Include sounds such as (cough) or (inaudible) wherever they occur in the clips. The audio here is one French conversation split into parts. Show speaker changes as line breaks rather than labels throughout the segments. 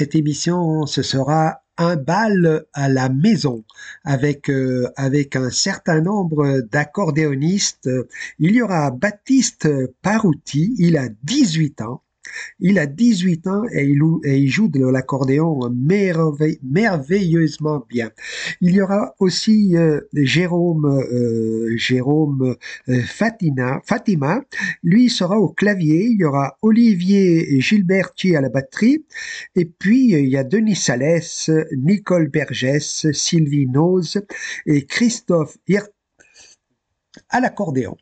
Cette émission, ce sera un bal à la maison avec euh, avec un certain nombre d'accordéonistes. Il y aura Baptiste Parouti, il a 18 ans. Il a 18 ans et il, joue de l'accordéon merveilleusement bien. Il y aura aussi euh, Jérôme, euh, euh, Fatima, Fatima. Lui sera au clavier. Il y aura Olivier Gilberti à la batterie. Et puis, il y a Denis Salès, Nicole Bergès, Sylvie Noz et Christophe Hirt à l'accordéon.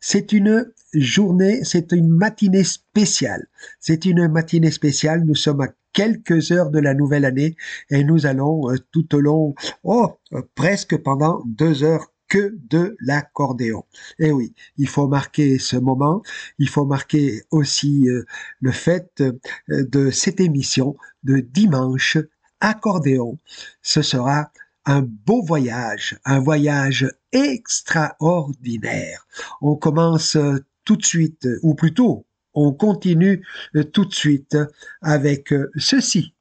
C'est une journée, c'est une matinée spéciale. C'est une matinée spéciale. Nous sommes à quelques heures de la nouvelle année et nous allons euh, tout au long, oh, euh, presque pendant deux heures que de l'accordéon. Et eh oui, il faut marquer ce moment, il faut marquer aussi euh, le fait de cette émission de dimanche accordéon. Ce sera un beau voyage, un voyage extraordinaire. On commence euh, tout de suite, ou plutôt, on continue euh, tout de suite avec euh, ceci.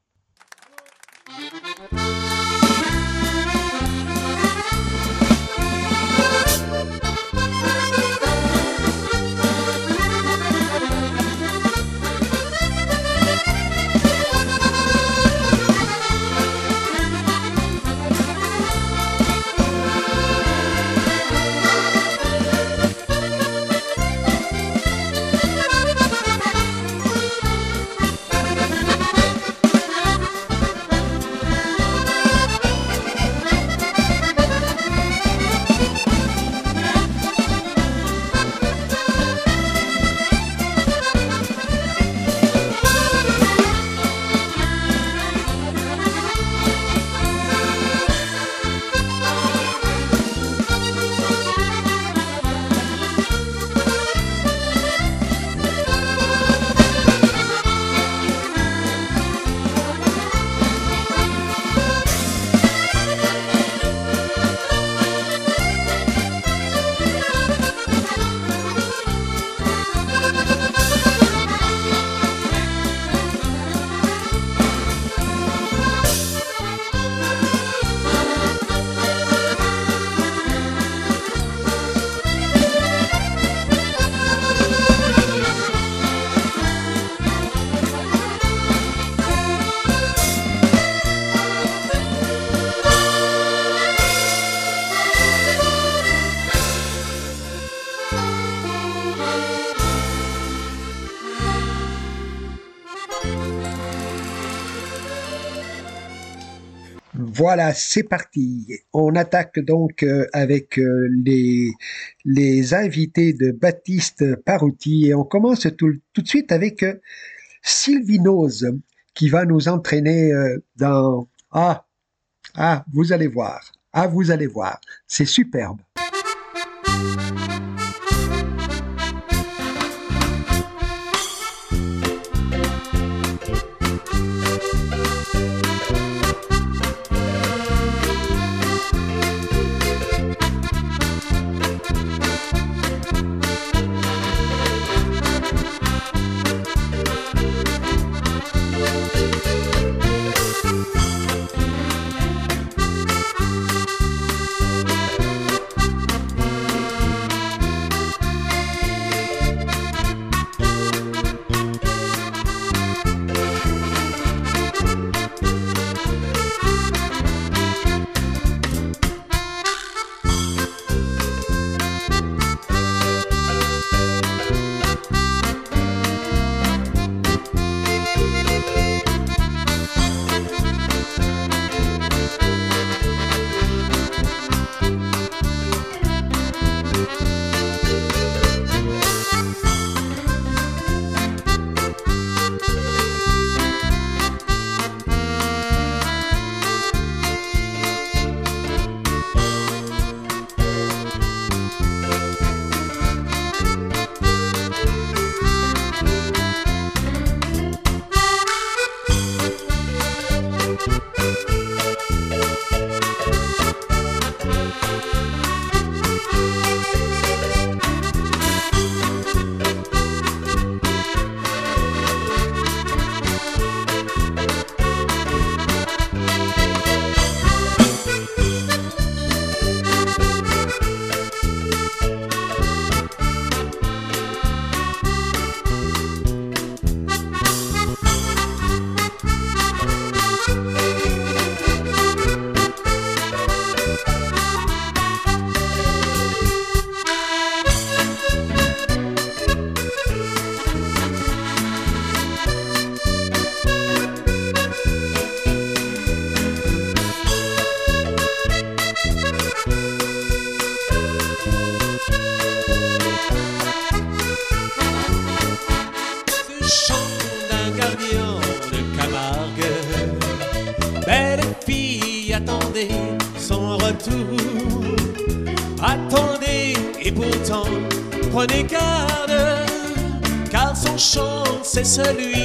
Voilà, c'est parti. On attaque donc euh, avec euh, les, invités de Baptiste Parouti et on commence tout, tout de suite avec euh, Sylvinose qui va nous entraîner dans... Ah, ah, vous allez voir. Ah, vous allez voir. C'est superbe.
Celui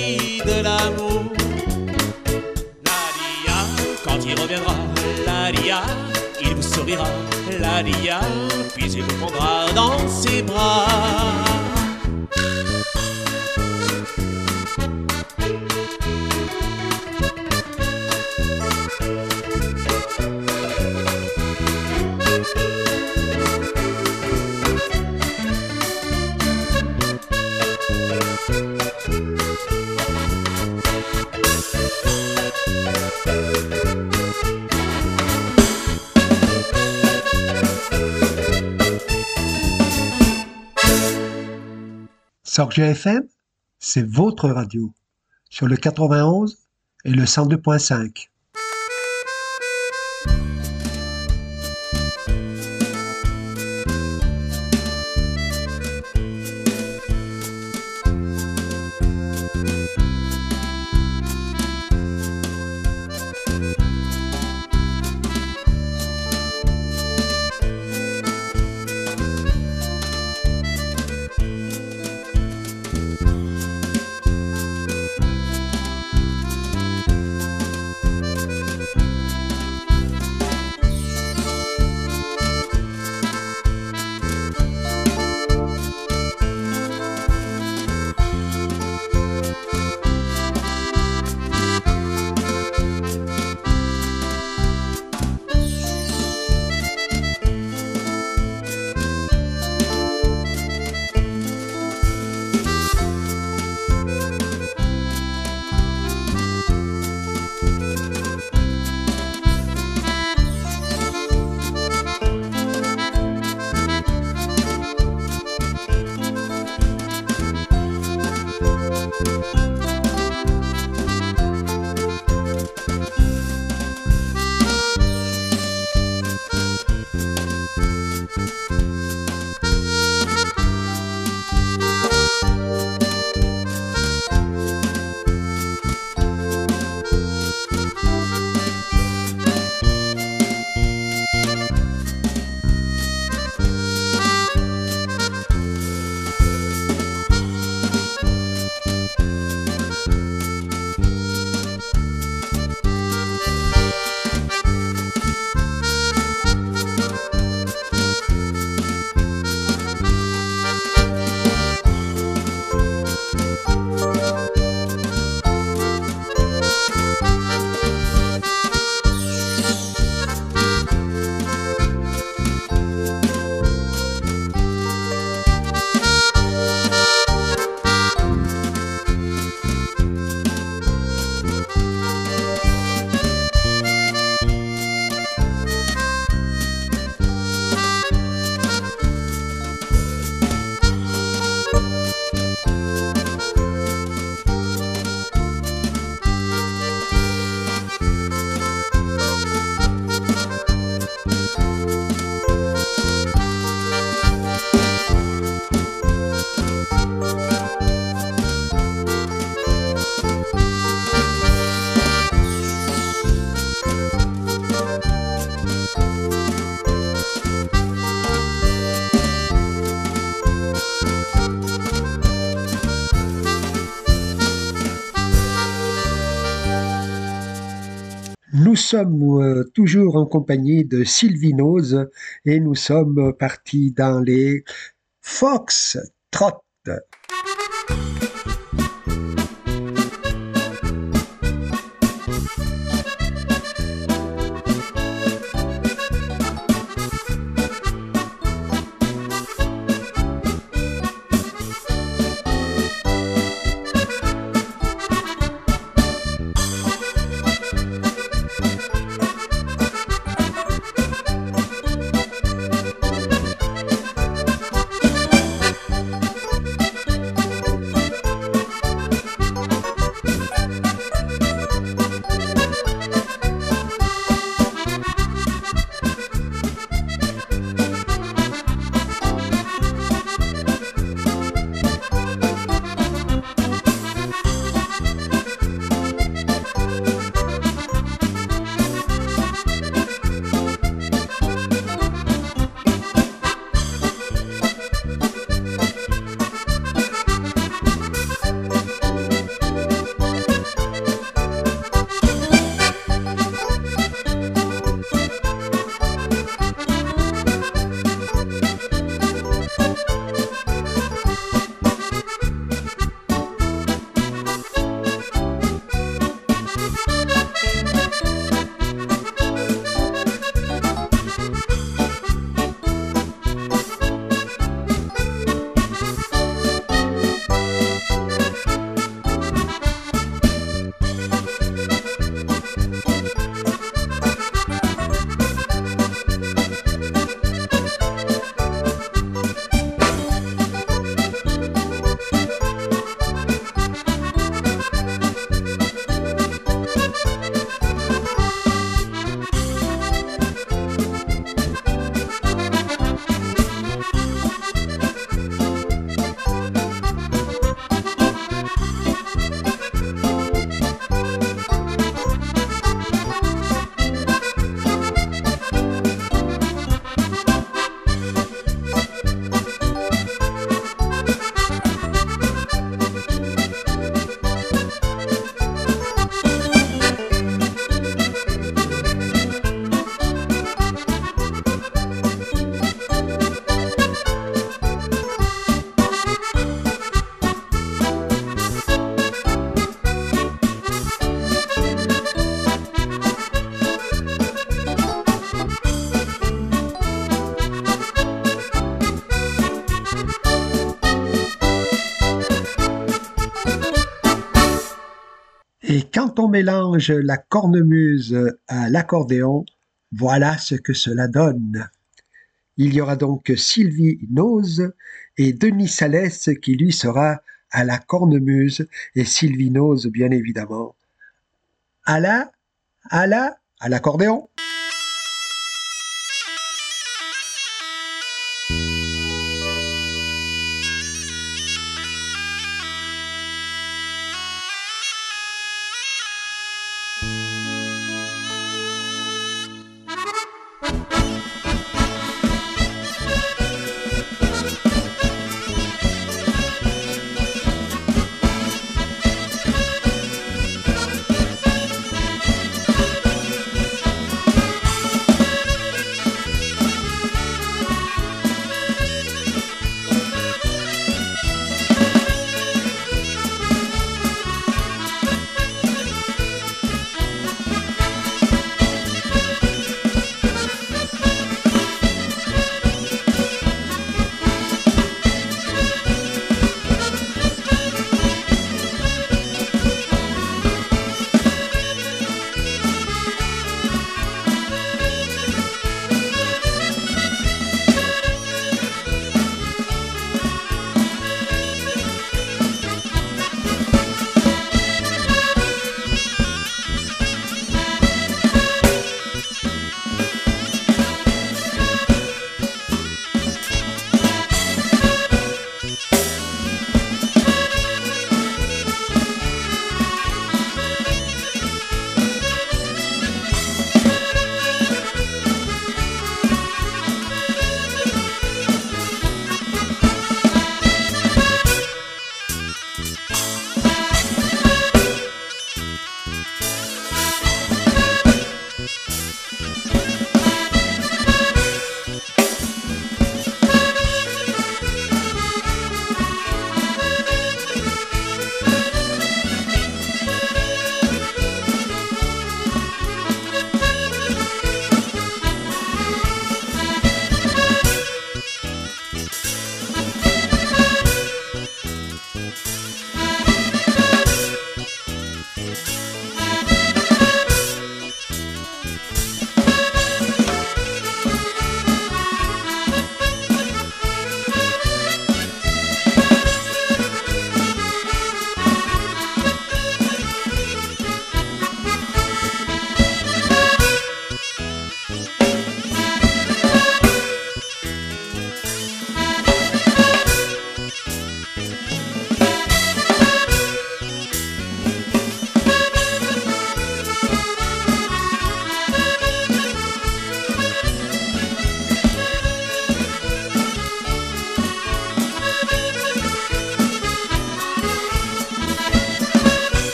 Sorgia FM, c'est votre radio, sur le 91 et le 102.5. Nous sommes euh, toujours en compagnie de Sylvie Nose et nous sommes partis dans les Fox Trot. Quand on mélange la cornemuse à l'accordéon, voilà ce que cela donne. Il y aura donc Sylvie Nose et Denis Salès qui lui sera à la cornemuse et Sylvie Nose bien évidemment à la à la à l'accordéon.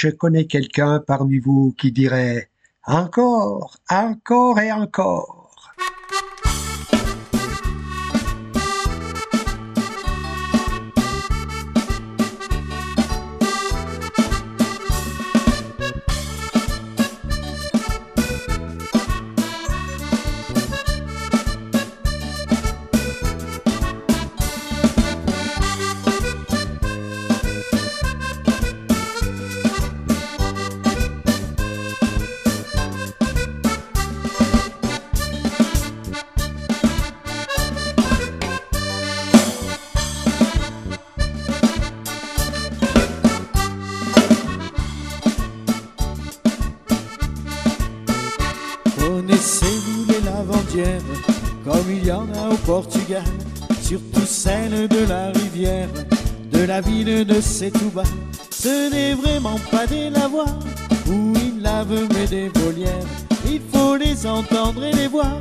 Je connais quelqu'un parmi vous qui dirait encore, encore et encore.
Il faut les entendre et les voir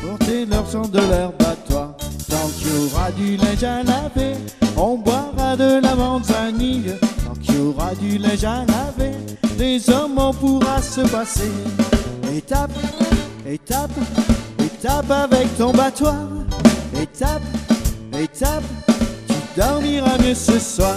porter leur sang de leur battoir. Tant qu'il y aura du linge à laver, on boira de la manzanille. Tant qu'il y aura du linge à laver, des hommes on pourra se passer. Étape, étape, étape avec ton battoir. Étape, étape, tu dormiras mieux ce soir.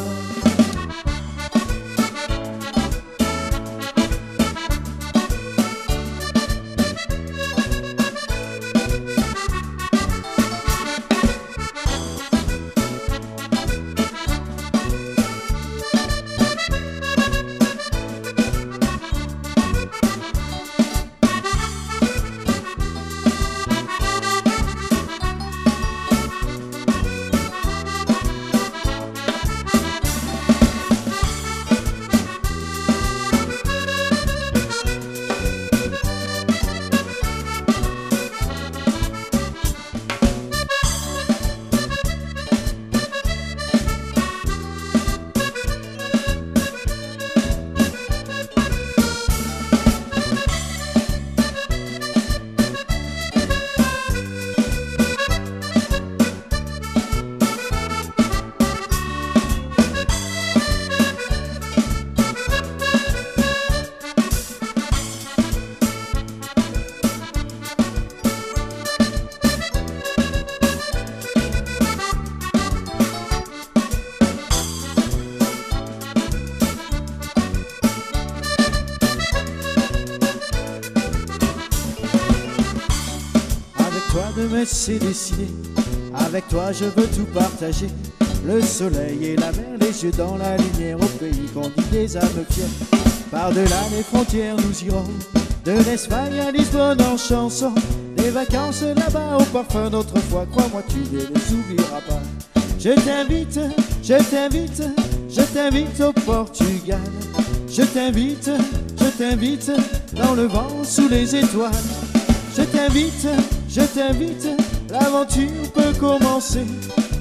C'est décidé. Avec toi je veux tout partager. Le soleil et la mer, les yeux dans la lumière au pays qu'on dit des âmes fières. Par-delà les frontières nous irons. De l'Espagne à Lisbonne en chanson. Des vacances là-bas au parfum d'autrefois. Crois-moi, tu ne les oublieras pas. Je t'invite, je t'invite, je t'invite au Portugal. Je t'invite, je t'invite dans le vent sous les étoiles. Je t'invite, je t'invite, l'aventure peut commencer.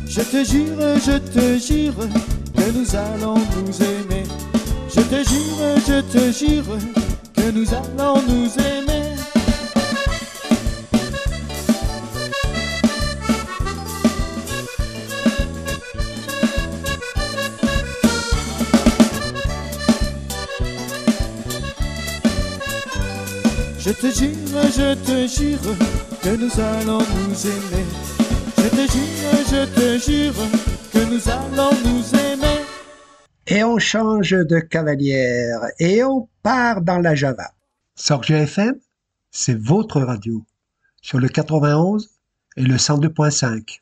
Je te jure, je te jure que nous allons nous aimer. Je te jure, je te jure que nous allons nous aimer. Je te jure, je te jure que nous allons nous aimer. Je te jure, je te jure que nous allons nous aimer.
Et on change de cavalière et on part dans la Java. Sorge FM, c'est votre radio sur le 91 et le 102.5.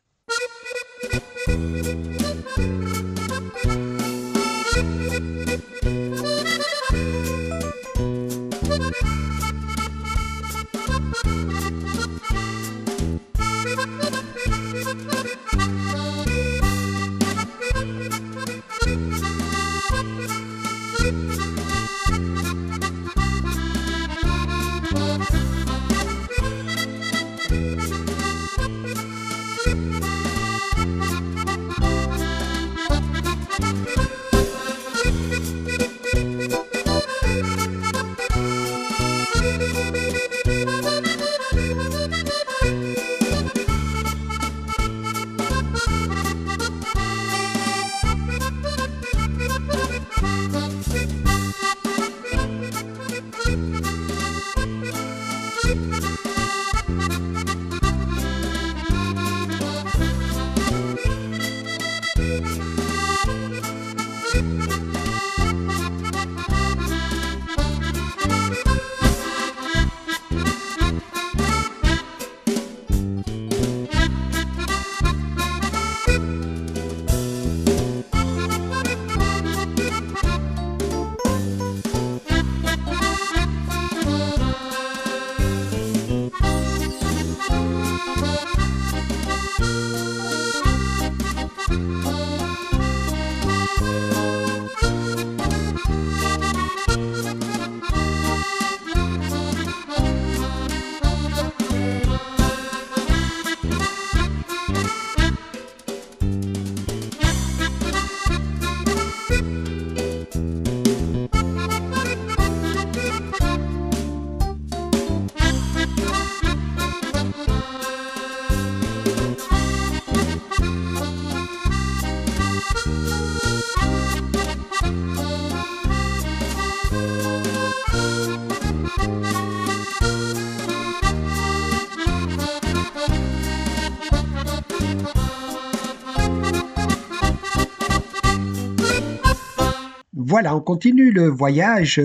voilà, on continue le voyage.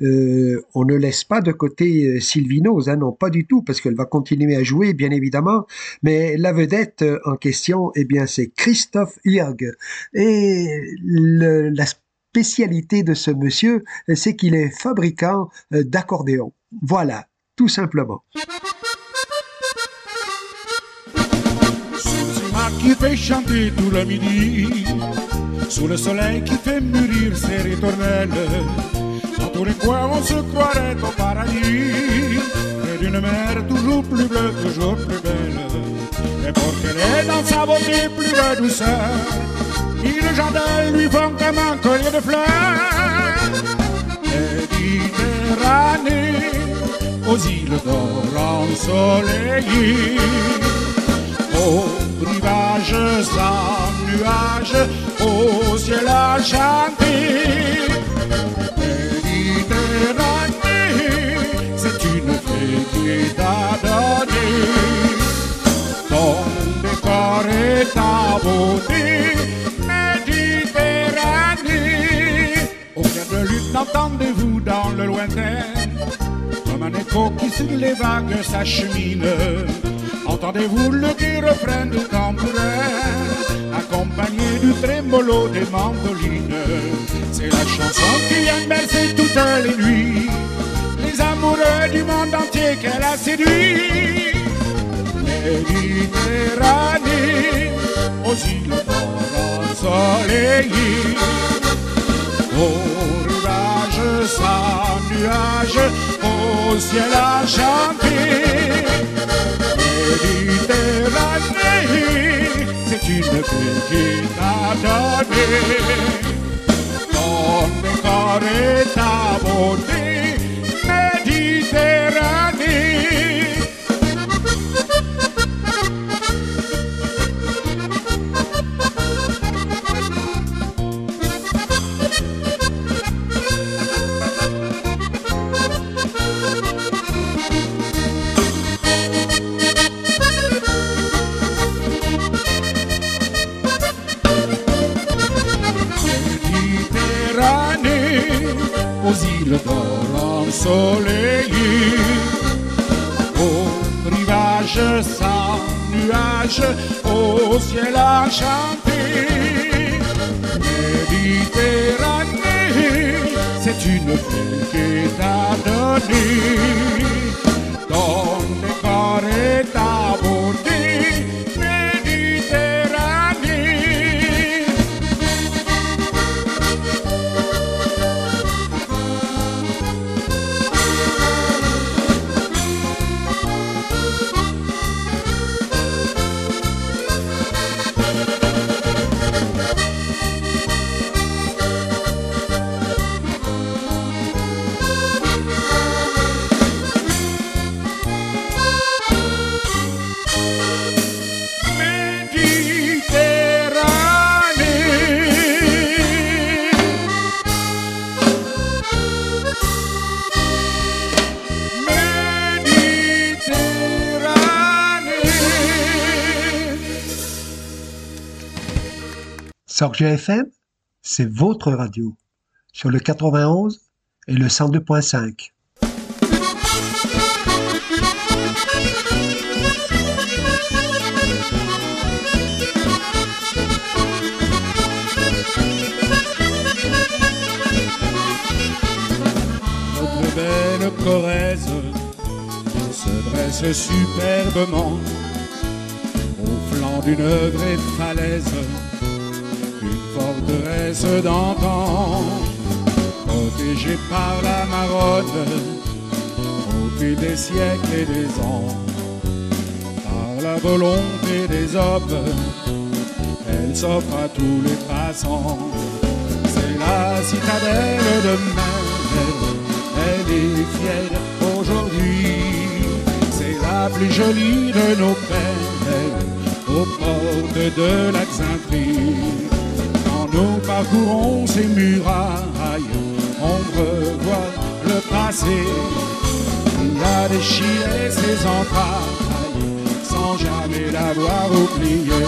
Euh, on ne laisse pas de côté Sylvie Nose, hein, non, pas du tout, parce qu'elle va continuer à jouer, bien évidemment. Mais la vedette en question, eh bien, c'est Christophe Hirg. Et la spécialité de ce monsieur, c'est qu'il est fabricant d'accordéons. Voilà, tout simplement.
tout midi, sous le soleil qui fait mûrir ses ritournelles. Dans tous les coins, on se croirait au paradis, près d'une mer toujours plus bleue, toujours plus belle. Et pour qu'elle est dans sa beauté plus de douceur, le jardin lui font comme un collier de fleurs. Méditerranée, aux îles d'or ensoleillées, au rivage sans nuage, au ciel enchanté. Méditerranée, c'est une fée qui donné ton décor et ta beauté. Méditerranée, au clair de lune, entendez-vous dans le lointain, comme un écho qui sur les vagues s'achemine Entendez-vous le gai refrain du tambourin, accompagné du trémolo des mandolines C'est la chanson qui vient bercer toutes les nuits, les amoureux du monde entier qu'elle a séduit. Méditerranée, aux îles ensoleillées, au rivage sans nuage, au ciel enchanté. Méditerranée, c'est une fille qui C'est
votre radio, sur le 91 et le 102.5.
Notre belle Corrèze se dresse superbement au flanc d'une vraie falaise, d'antan, protégée par la Maronne au des siècles et des ans, par la volonté des hommes, elle s'offre à tous les passants. C'est la citadelle de mer, elle est fière aujourd'hui. C'est la plus jolie de nos pères, aux portes de la nous parcourons ces murailles, on revoit le passé. Il a déchiré ses entrailles, sans jamais l'avoir oublié.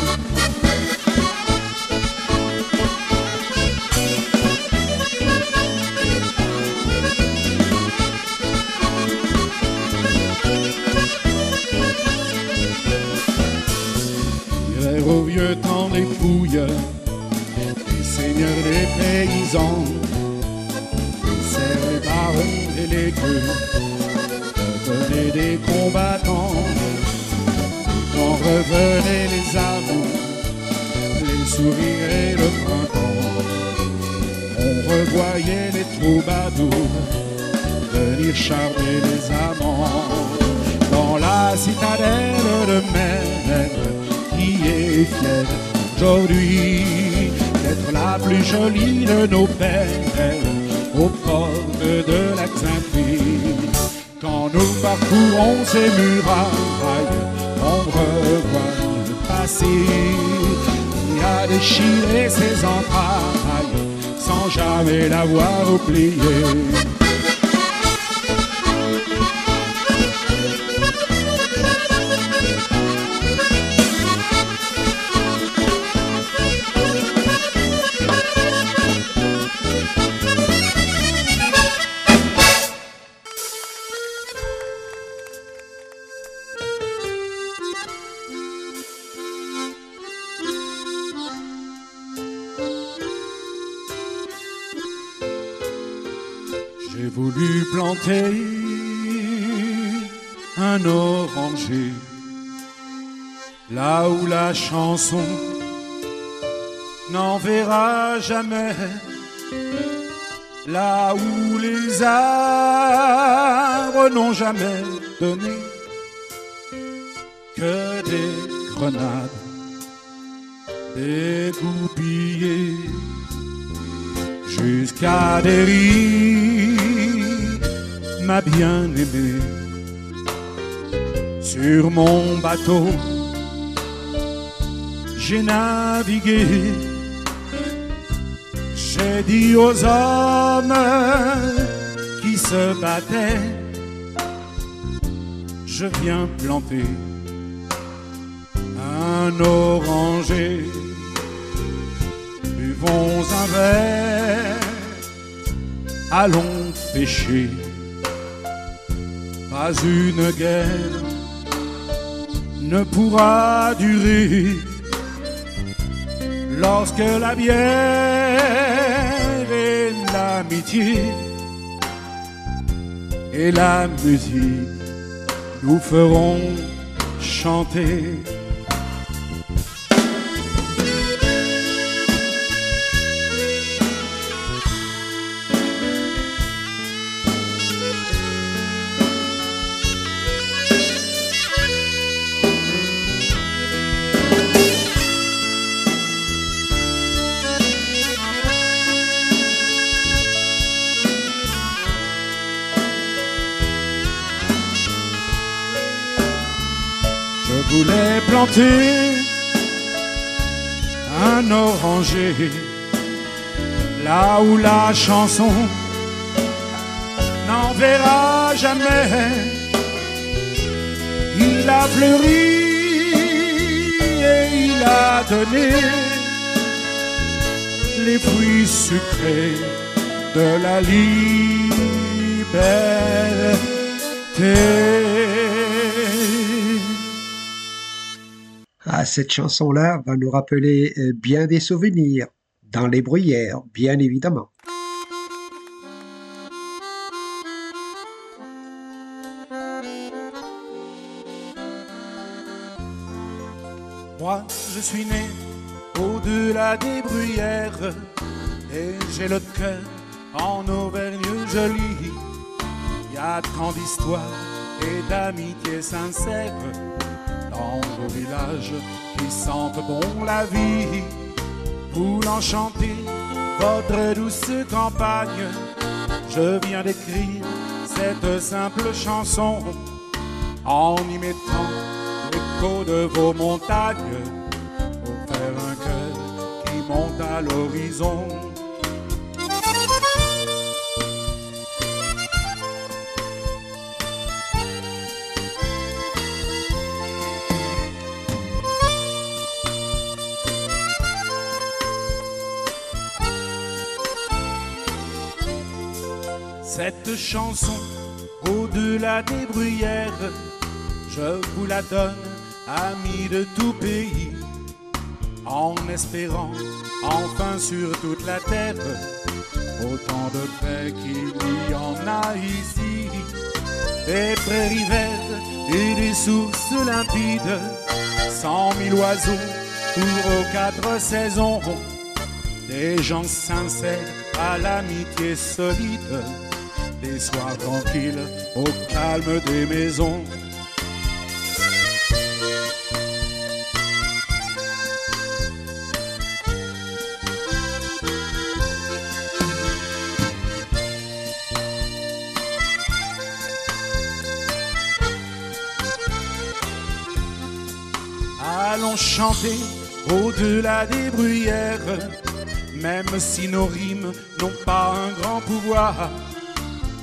Jolie de nos pères aux portes de la Sainte-Fille. Quand nous parcourons ces murailles, on revoit le passé qui a déchiré ses entrailles sans jamais l'avoir oublié. Chanson n'en verra jamais, là où les arbres n'ont jamais donné que des grenades dégoupillées jusqu'à des ma bien-aimée. Sur mon bateau, j'ai navigué. J'ai dit aux hommes qui se battaient, je viens planter un oranger buvons un verre, allons pêcher. Pas une guerre ne pourra durer lorsque la bière et l'amitié et la musique nous feront chanter. Je voulais planter un oranger là où la chanson n'en verra jamais. Il a fleuri et il a donné les fruits sucrés de la liberté.
Cette chanson-là va nous rappeler euh, bien des souvenirs, dans les bruyères, bien évidemment.
Moi, je suis né au-delà des bruyères et j'ai le cœur en Auvergne jolie. Il y a tant d'histoires et d'amitié sincère dans vos villages qui sentent bon la vie. Voulant chanter votre douce campagne, je viens d'écrire cette simple chanson en y mettant l'écho de vos montagnes pour faire un cœur qui monte à l'horizon. Cette chanson, au-delà des bruyères, je vous la donne, amis de tout pays, en espérant enfin sur toute la terre autant de paix qu'il y en a ici. des prairies vertes et des sources limpides. Cent mille oiseaux pour aux quatre saisons. Des gens sincères à l'amitié solide. Des soirs tranquilles au calme des maisons. Allons chanter au-delà des bruyères, même si nos rimes n'ont pas un grand pouvoir.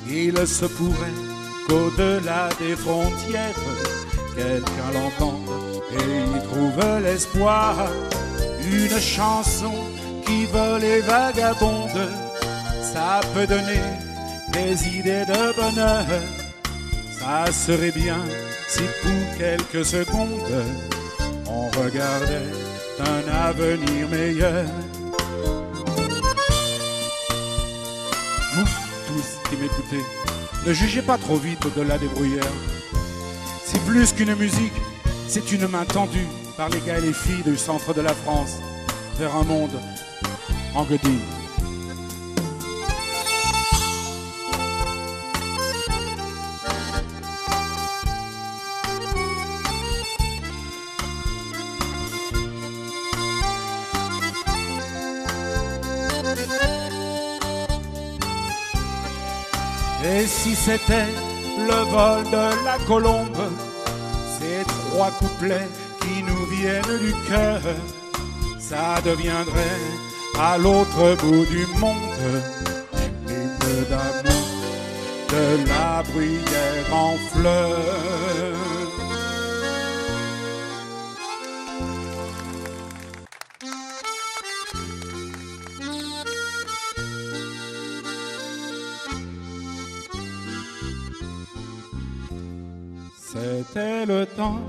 Il se pourrait qu'au-delà des frontières, quelqu'un l'entende et y trouve l'espoir. Une chanson qui vole et vagabonde, ça peut donner des idées de bonheur. Ça serait bien si pour quelques secondes, on regardait un avenir meilleur. Qui m'écoutez, ne jugez pas trop vite au-delà des bruyères. C'est plus qu'une musique, c'est une main tendue par les gars et les filles du centre de la France vers un monde en. Si c'était le vol de la colombe, ces trois couplets qui nous viennent du cœur, ça deviendrait à l'autre bout du monde l'hymne d'amour de la bruyère en fleurs. C'était le temps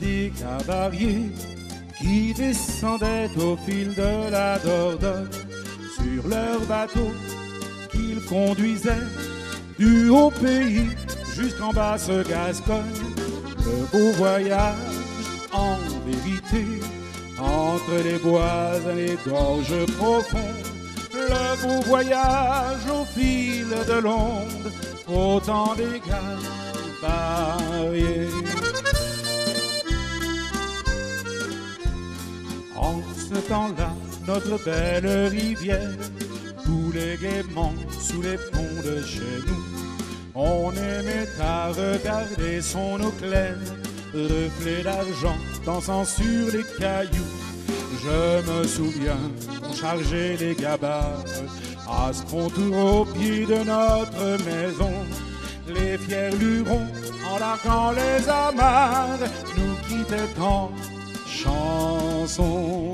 des cavaliers qui descendaient au fil de la Dordogne sur leur bateau qu'ils conduisaient du haut pays jusqu'en basse Gascogne. Le beau voyage en vérité entre les bois et les gorges profondes. Le beau voyage au fil de l'onde, autant des En ce temps-là, notre belle rivière coulait gaiement sous les ponts de chez nous. On aimait à regarder son eau claire, reflet d'argent dansant sur les cailloux. Je me souviens, on chargeait les gabarres à ce contour au pied de notre maison. Les fiers lurons, en larguant les amarres, nous quittaient en chanson.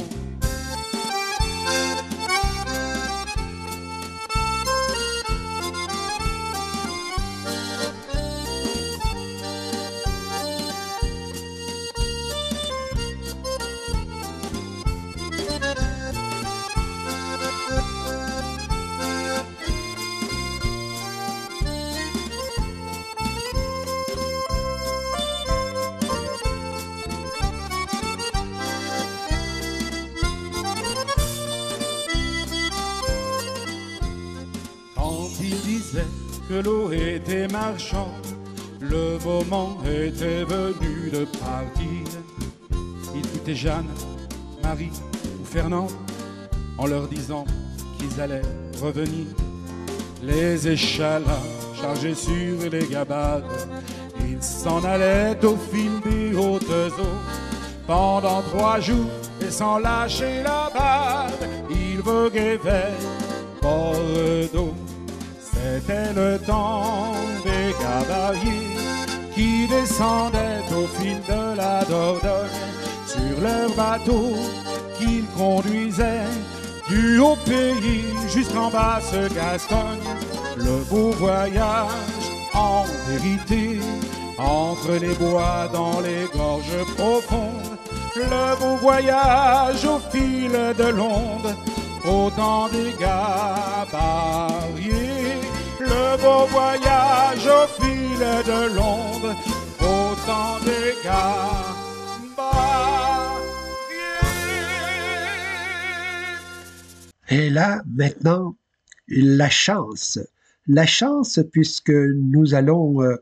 Était marchande, le moment était venu de partir. Il quittait Jeanne, Marie ou Fernand en leur disant qu'ils allaient revenir. Les échalas chargés sur les gabarres, ils s'en allaient au fil des hautes eaux. Pendant trois jours et sans lâcher la barre, ils voguaient vers Bordeaux. C'était le temps des cavaliers qui descendaient au fil de la Dordogne sur leur bateau qu'ils conduisaient du haut pays jusqu'en basse Gascogne. Le beau voyage en vérité entre les bois dans les gorges profondes. Le beau voyage au fil de l'onde au temps des gabariers.
Le beau voyage au de l'ombre, autant d'égards.
Et là, maintenant, la chance. La chance puisque nous allons euh,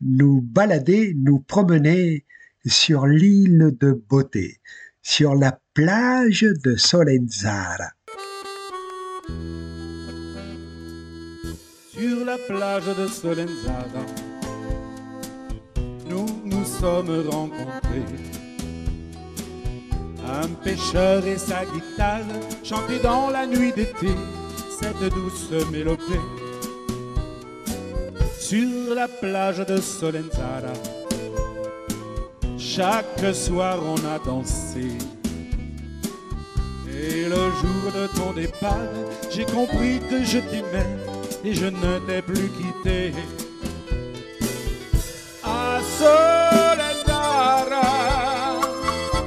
nous balader, nous promener sur l'île de beauté, sur la plage de Solenzara.
Sur la plage de Solenzara, nous nous sommes rencontrés. Un pêcheur et sa guitare chantaient dans la nuit d'été cette douce mélopée. Sur la plage de Solenzara, chaque soir on a dansé. Et le jour de ton départ, j'ai compris que je t'aimais et je ne t'ai plus quitté. À Solenzara,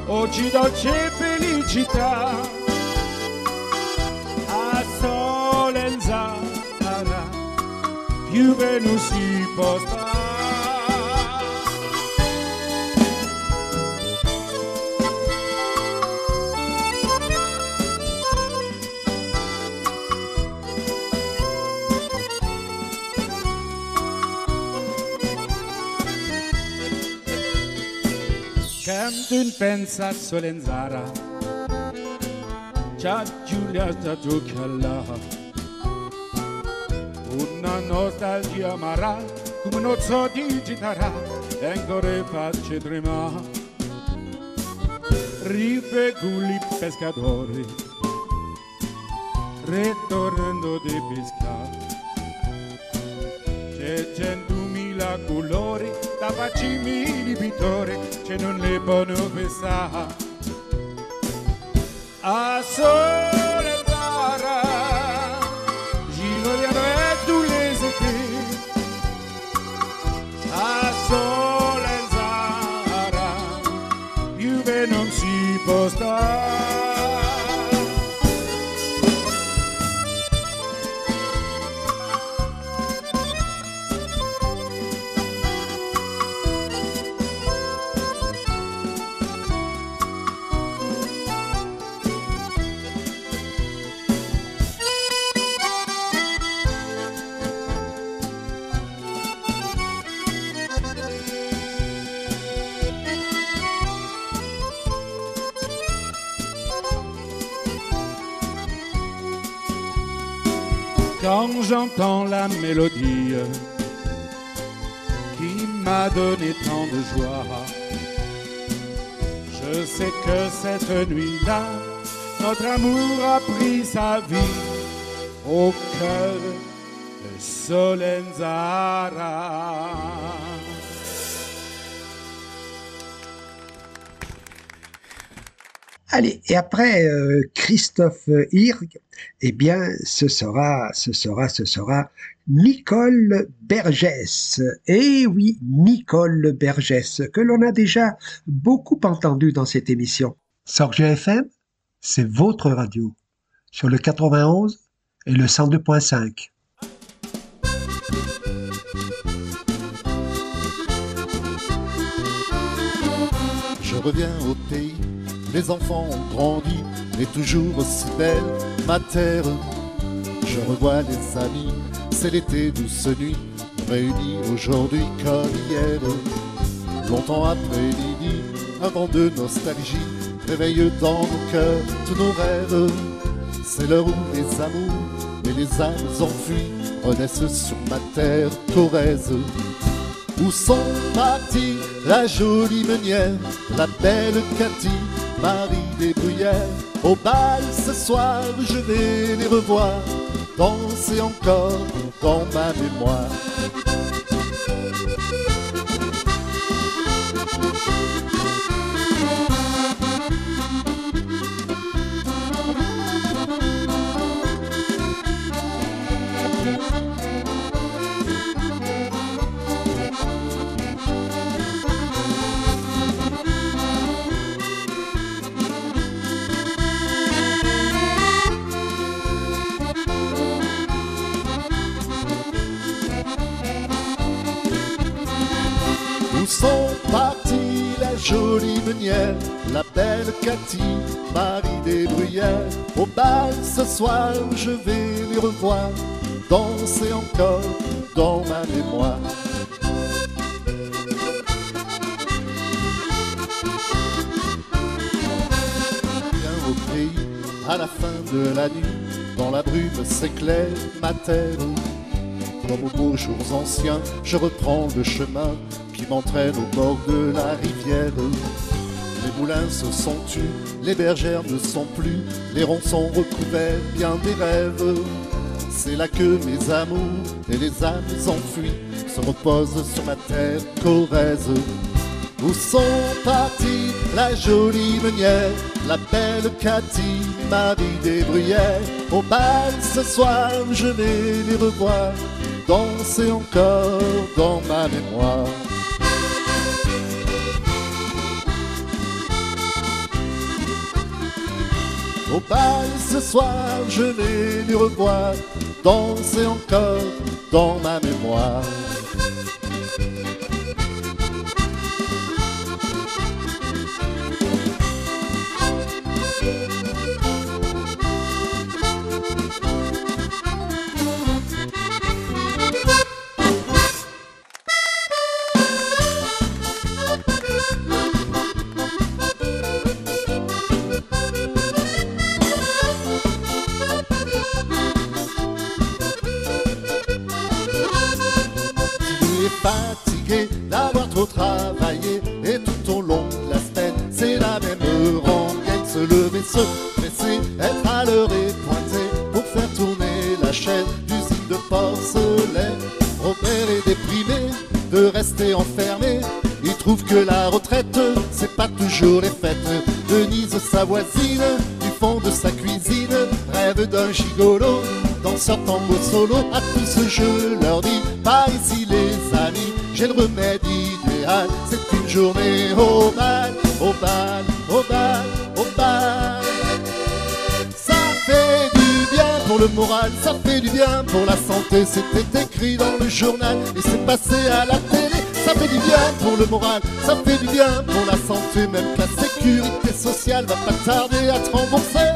oggi dolce felicità. A Solenzara, più non si può stare. Quando pensa Solenzara, già Giulia sta giocando Una nostalgia amara, come non so digitarà, e ancora faccio tremare. Rive gulli pescatori, ritornando di pescare. C'è centomila colori, da facimi pittori, c'è non le buono pensare. A sole j'entends la mélodie qui m'a donné tant de joie. Je sais que cette nuit-là, notre amour a pris sa vie au cœur de Solenzara.
Allez, et après euh, Christophe Hirg, eh bien, ce sera, ce sera, ce sera Nicole Bergès. Eh oui, Nicole Bergès, que l'on a déjà beaucoup entendu dans cette émission. Sorge FM, c'est votre radio, sur le 91 et le 102.5.
Je reviens au pays, les enfants ont grandi, mais toujours aussi belle ma terre. Je revois les amis, c'est l'été douce nuit, réunis aujourd'hui comme hier. Longtemps après midi, un vent de nostalgie réveille dans nos cœurs tous nos rêves. C'est l'heure où les amours et les âmes enfuies renaissent sur ma terre corrèze. Où sont partis la jolie meunière, la belle Cathy, Marie des Bruyères? Au bal ce soir, je vais les revoir, danser encore dans ma mémoire. Jolie meunière, la belle Cathy, Marie des Bruyères Au bal ce soir, je vais les revoir, danser encore dans ma mémoire. Au pays, à la fin de la nuit, dans la brume s'éclaire ma terre. Comme aux beaux jours anciens, je reprends le chemin qui m'entraîne au bord de la rivière. Les moulins se sont tus, les bergères ne sont plus, les ronds sont recouverts bien des rêves. C'est là que mes amours et les âmes enfuies se reposent sur ma terre corrèze. Où sont partis la jolie meunière, la belle Cathy, Marie des Bruyères Au bal ce soir, je vais les revoir, danser encore dans ma mémoire. Au bal ce soir, je vais les revoir, danser encore dans ma mémoire. Rêve d'un gigolo danseur tambour solo. À tous je leur dis, par ici les amis, j'ai le remède idéal. C'est une journée au bal, au bal, au bal, au bal. Ça fait du bien pour le moral, ça fait du bien pour la santé. C'était écrit dans le journal et c'est passé à la télé. Ça fait du bien pour le moral, ça fait du bien pour la santé. Même la sécurité sociale va pas tarder à te rembourser.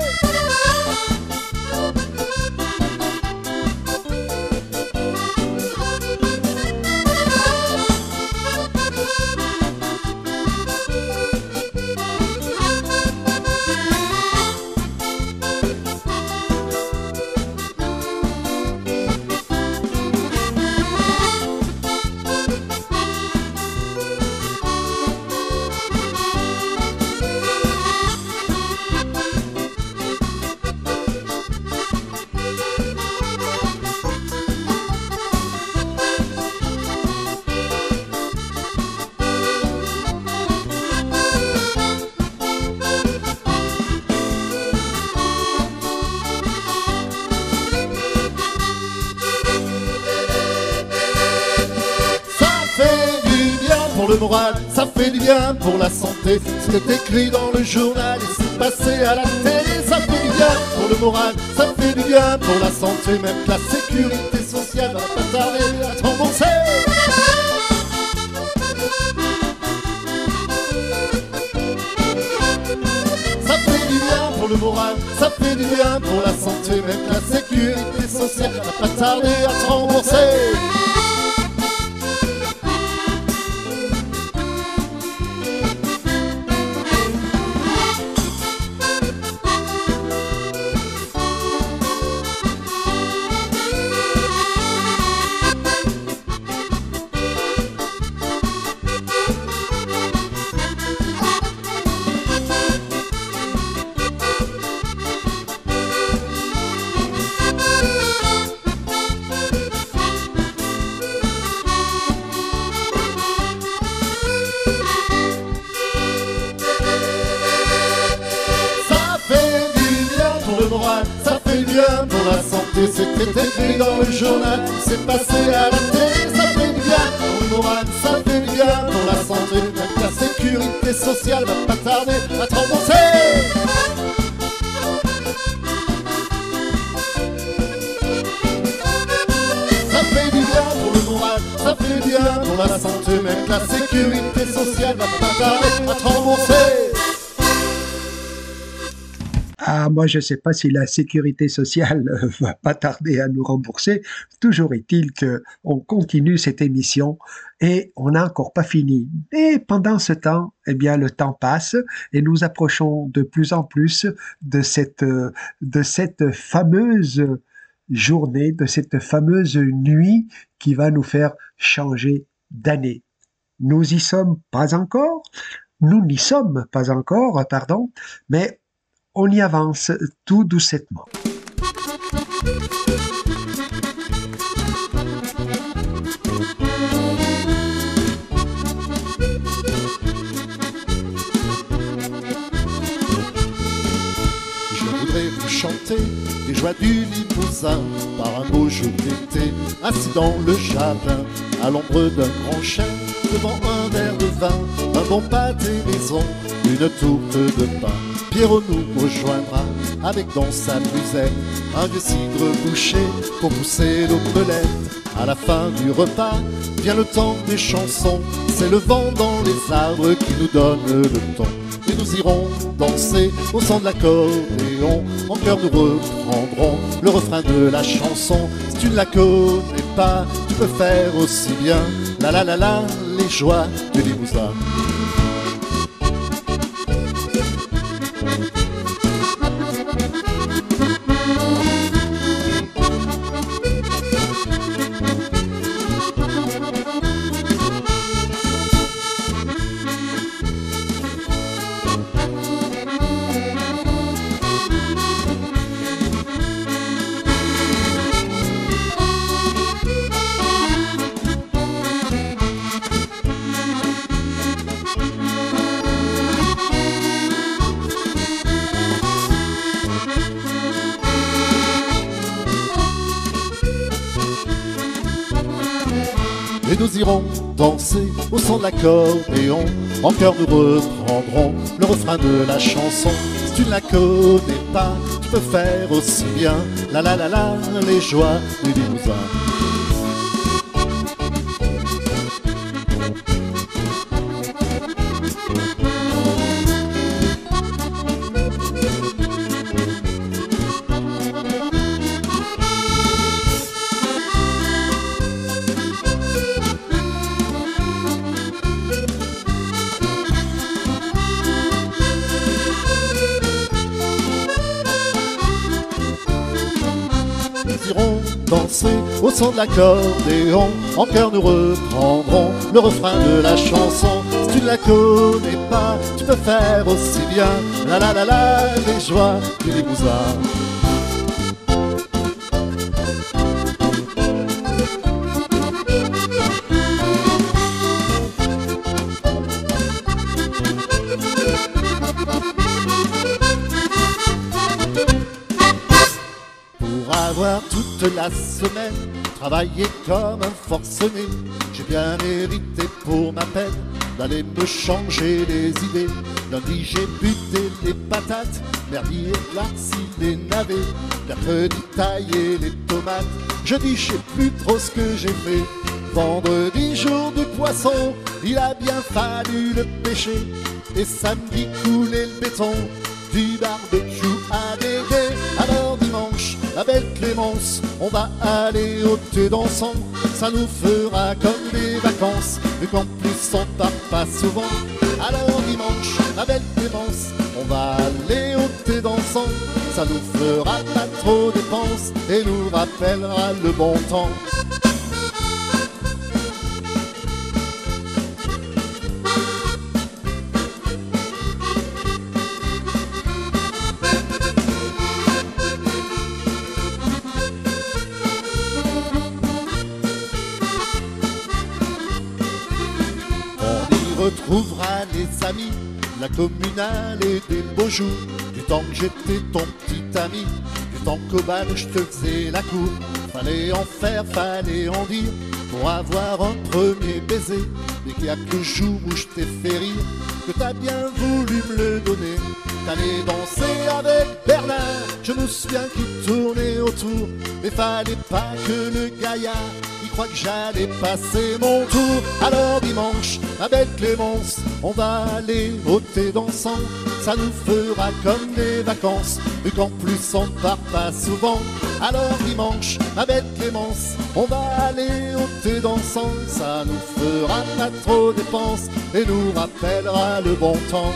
Santé. Même la sécurité
je ne sais pas si la sécurité sociale euh, (laughs) va pas tarder à nous rembourser. Toujours est-il que on continue cette émission et on n'a encore pas fini. Et pendant ce temps, eh bien, le temps passe et nous approchons de plus en plus de cette, euh, de cette fameuse journée, de cette fameuse nuit qui va nous faire changer d'année. Nous y sommes pas encore, nous n'y sommes pas encore, pardon, mais on y avance tout doucettement.
Je voudrais vous chanter les joies du Limousin par un beau jour d'été, assis dans le jardin, à l'ombre d'un grand chêne, devant un verre de vin, un bon pâté maison, une tourte de pain. Pierrot nous rejoindra avec dans sa musette un vieux cidre bouché pour pousser nos pelettes. À la fin du repas vient le temps des chansons, c'est le vent dans les arbres qui nous donne le ton. Et nous irons danser au son de l'accordéon. En cœur nous reprendrons le refrain de la chanson. Si tu ne la connais pas, tu peux faire aussi bien. La la la la, les joies du Limousin. Irons danser au son de l'accordéon. En chœur nous reprendrons le refrain de la chanson. Si tu ne la connais pas, tu peux faire aussi bien. La la la la, les joies du Limousin. Au son de l'accordéon. En chœur nous reprendrons le refrain de la chanson. Si tu ne la connais pas, tu peux faire aussi bien. La la la la, les joies du Limousin. Semaine travaillé comme un forcené, j'ai bien mérité pour ma peine d'aller me changer les idées. Lundi j'ai buté les patates, merdi éclairci les navets, mercredi taillé les tomates, jeudi je sais plus trop ce que j'ai fait. Vendredi jour du poisson, il a bien fallu le pêcher, et samedi couler le béton, du barbecue à Dédé. Alors dimanche, la belle Clémence, on va aller au dansant. Ça nous fera comme des vacances, vu qu'en plus on part pas souvent. Alors dimanche, la belle Clémence, on va aller au dansant. Ça nous fera pas trop dépenses et nous rappellera le bon temps. La communale et des beaux jours. Du temps que j'étais ton petit ami, du temps qu'au bal je te faisais la cour. Fallait en faire, fallait en dire, pour avoir un premier baiser. Mais qu'il y a que le jour où je t'ai fait rire, que t'as bien voulu me le donner. T'allais danser avec Bernard, je me souviens qu'il tournait autour. Mais fallait pas que le gaillard que j'allais passer mon tour. Alors dimanche, ma belle Clémence, on va aller au thé dansant. Ça nous fera comme des vacances, vu qu'en plus on part pas souvent. Alors dimanche, ma belle Clémence, on va aller au thé dansant. Ça nous fera pas trop dépenses et nous rappellera le bon temps.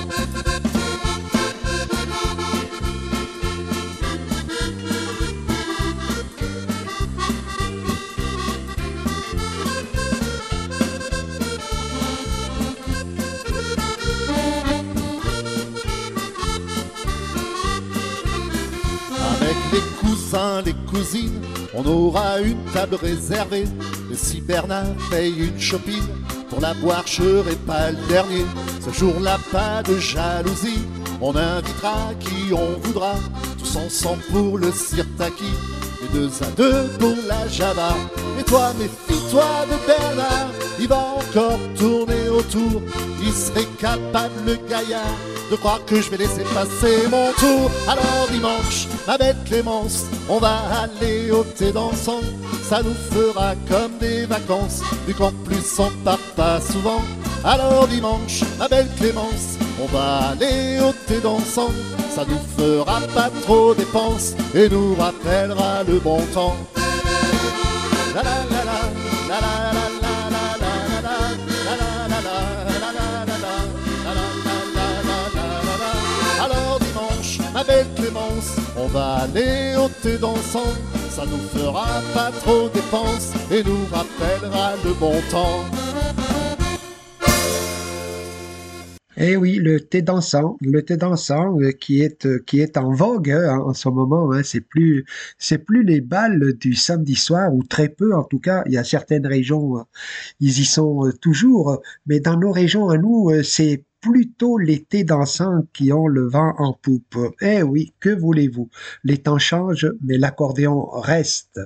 Les cousines, on aura une table réservée. Et si Bernard paye une chopine, pour la boire, je serai pas le dernier. Ce jour-là, pas de jalousie, on invitera qui on voudra. Tous ensemble pour le sirtaki, et deux à deux pour la java. Et toi, méfie-toi de Bernard, il va encore tourner autour. Il serait capable, le gaillard, croire que je vais laisser passer mon tour. Alors dimanche, ma belle Clémence, on va aller au thé dansant. Ça nous fera comme des vacances, vu qu'en plus on part pas souvent. Alors dimanche, ma belle Clémence, on va aller au thé dansant. Ça nous fera pas trop dépenses et nous rappellera le bon temps. Ma belle Clémence, on va aller au thé dansant. Ça nous fera pas trop dépenses et nous rappellera le bon temps.
Eh oui, le thé dansant, le thé dansant euh, qui est euh, qui est en vogue hein, en ce moment. Hein, c'est plus c'est plus les balles du samedi soir ou très peu en tout cas. Il y a certaines régions, euh, ils y sont euh, toujours, mais dans nos régions à nous, euh, c'est plutôt les thés qui ont le vent en poupe. Eh oui, que voulez-vous? Les temps changent, mais l'accordéon reste.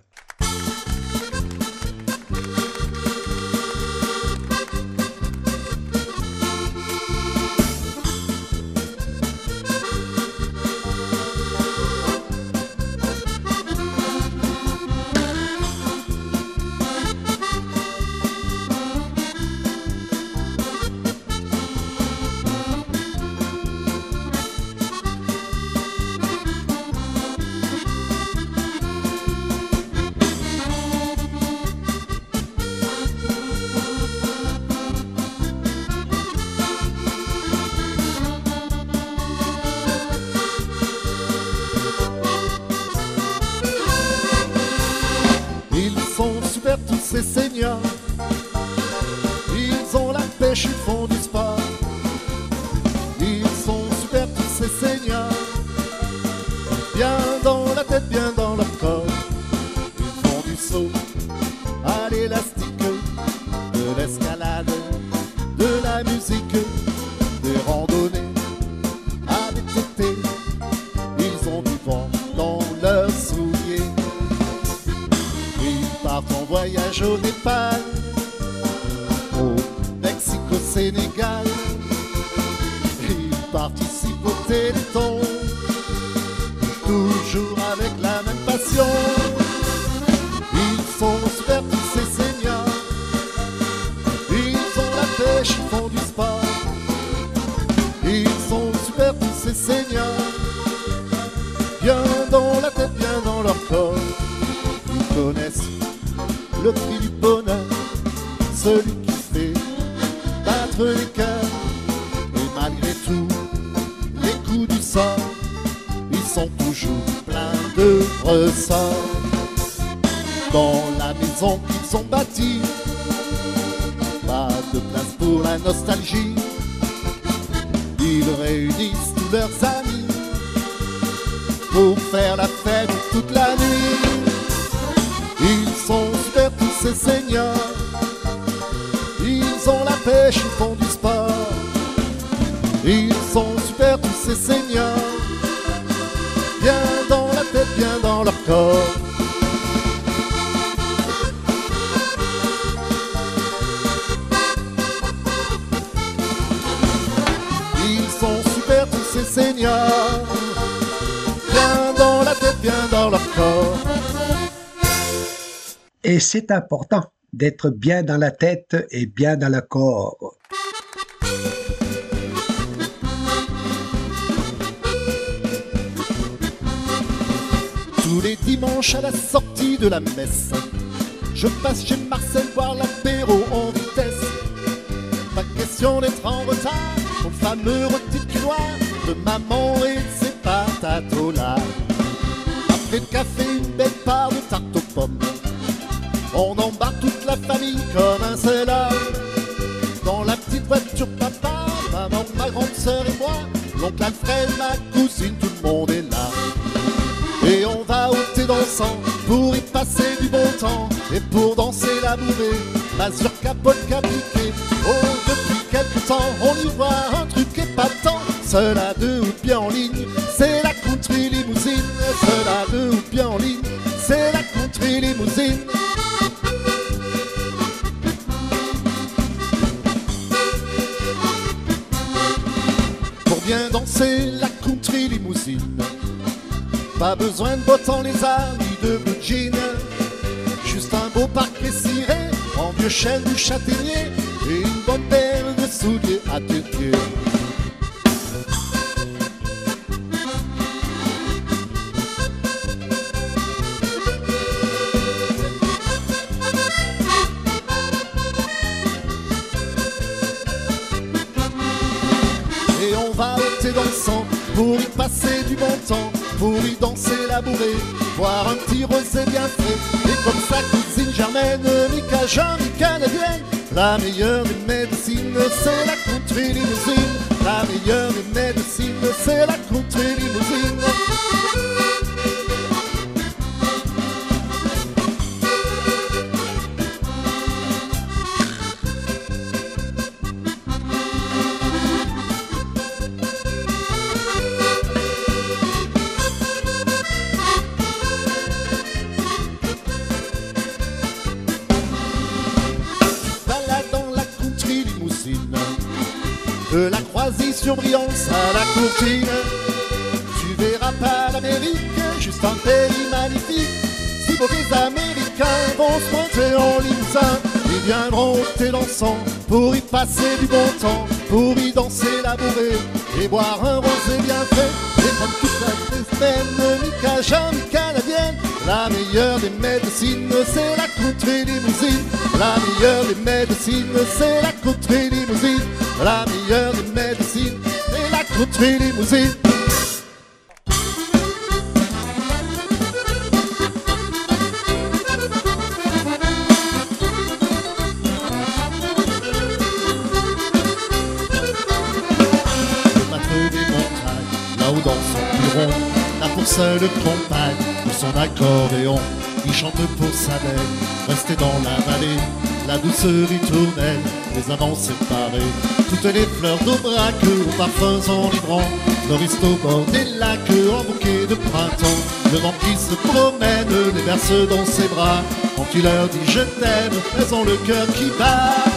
C'est important d'être bien dans la tête et bien dans le corps.
Tous les dimanches à la sortie de la messe, je passe chez Marcel voir l'apéro en vitesse. Pas question d'être en retard pour le fameux rôti de maman et de ses patates au lard. Après le café, une belle part de tarte aux pommes. On embarque toute la famille comme un seul. Dans la petite voiture, papa, maman, ma grande sœur et moi, l'oncle Alfred, ma cousine, tout le monde est là. Et on va ôter dansant pour y passer du bon temps et pour danser la bourrée, sur capote piqué. Oh, depuis quelque temps, on y voit un truc épatant. Seul à deux ou bien en ligne, pas besoin de bottes les armes ni de blue jean. Juste un beau parquet ciré en vieux chêne du châtaignier et une bonne paire de souliers à tes pour y danser la bourrée, voir un petit rosé bien fait. Et comme sa cousine Germaine, Mika Jean, canadienne, la meilleure des médecines, c'est la country limousine. La meilleure des médecines, c'est la country limousine. Pour y passer du bon temps, pour y danser la bourrée et boire un rosé bien fait. Et comme toute la semaine, Mika jamais canadienne, la meilleure des médecines, c'est la country limousine. La meilleure des médecines, c'est la country limousine. La meilleure des médecines, c'est la country limousine. Seule compagne de son accordéon. Il chante pour sa belle, rester dans la vallée, la douceur y les amants séparés. Toutes les fleurs d'Aubrac aux parfums enivrants, fleuristes au bord des lacs en bouquet de printemps. Le vent qui se promène les berce dans ses bras. Quand tu leur dis je t'aime, elles ont le cœur qui bat.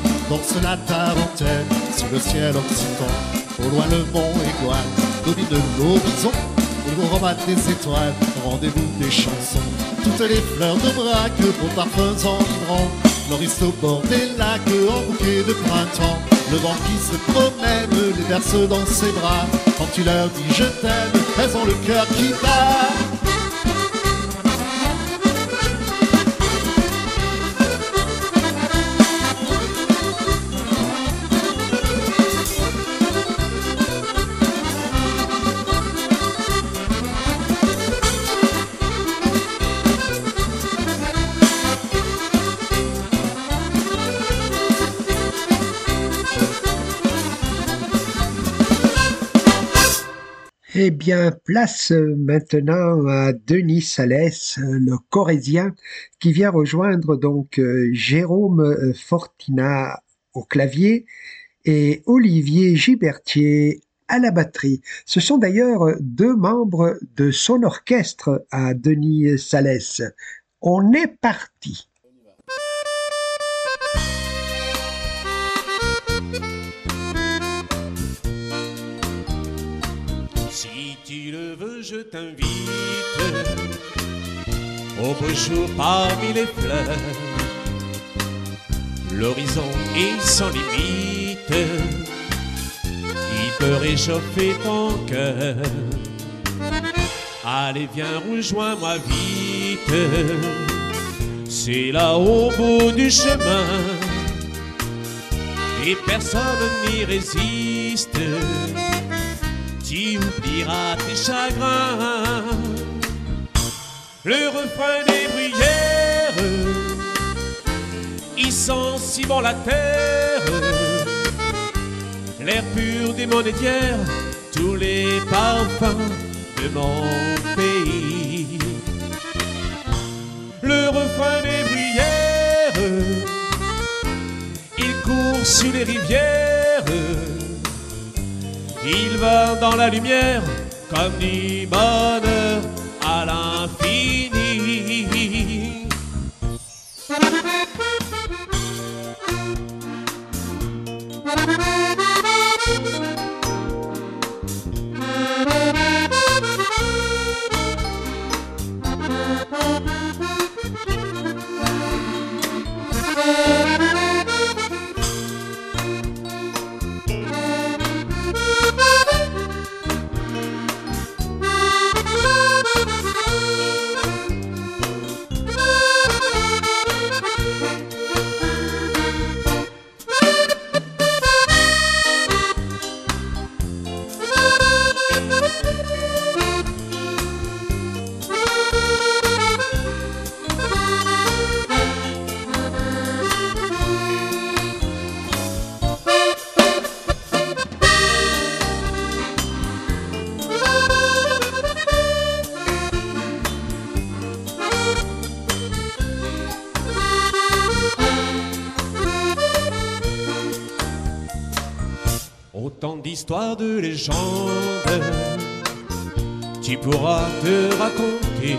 dansent la tarentelle sur le ciel occitan. Au loin le mont Égoine domine l'horizon le roman des étoiles, rendez-vous des chansons. Toutes les fleurs de braque, vos parfums enivrants, fleuristes au bord des lacs, en bouquet de printemps. Le vent qui se promène, les berce dans ses bras. Quand tu leur dis je t'aime, elles ont le cœur qui bat.
Place maintenant à Denis Salès, le Corésien, qui vient rejoindre donc euh, Jérôme euh, Fortina au clavier et Olivier Gibertier à la batterie. Ce sont d'ailleurs deux membres de son orchestre à Denis Salès. On est parti.
Je t'invite au beau jour parmi les fleurs. L'horizon est sans limite, il peut réchauffer ton cœur. Allez, viens, rejoins-moi vite, c'est là au bout du chemin, et personne n'y résiste tu oublieras tes chagrins. Le refrain des bruyères, bon la terre. L'air pur des monétières, tous les parfums de mon pays. Le refrain des bruyères, il court sur les rivières il va dans la lumière comme du bonheur à l'infini. Histoire de légende, tu pourras te raconter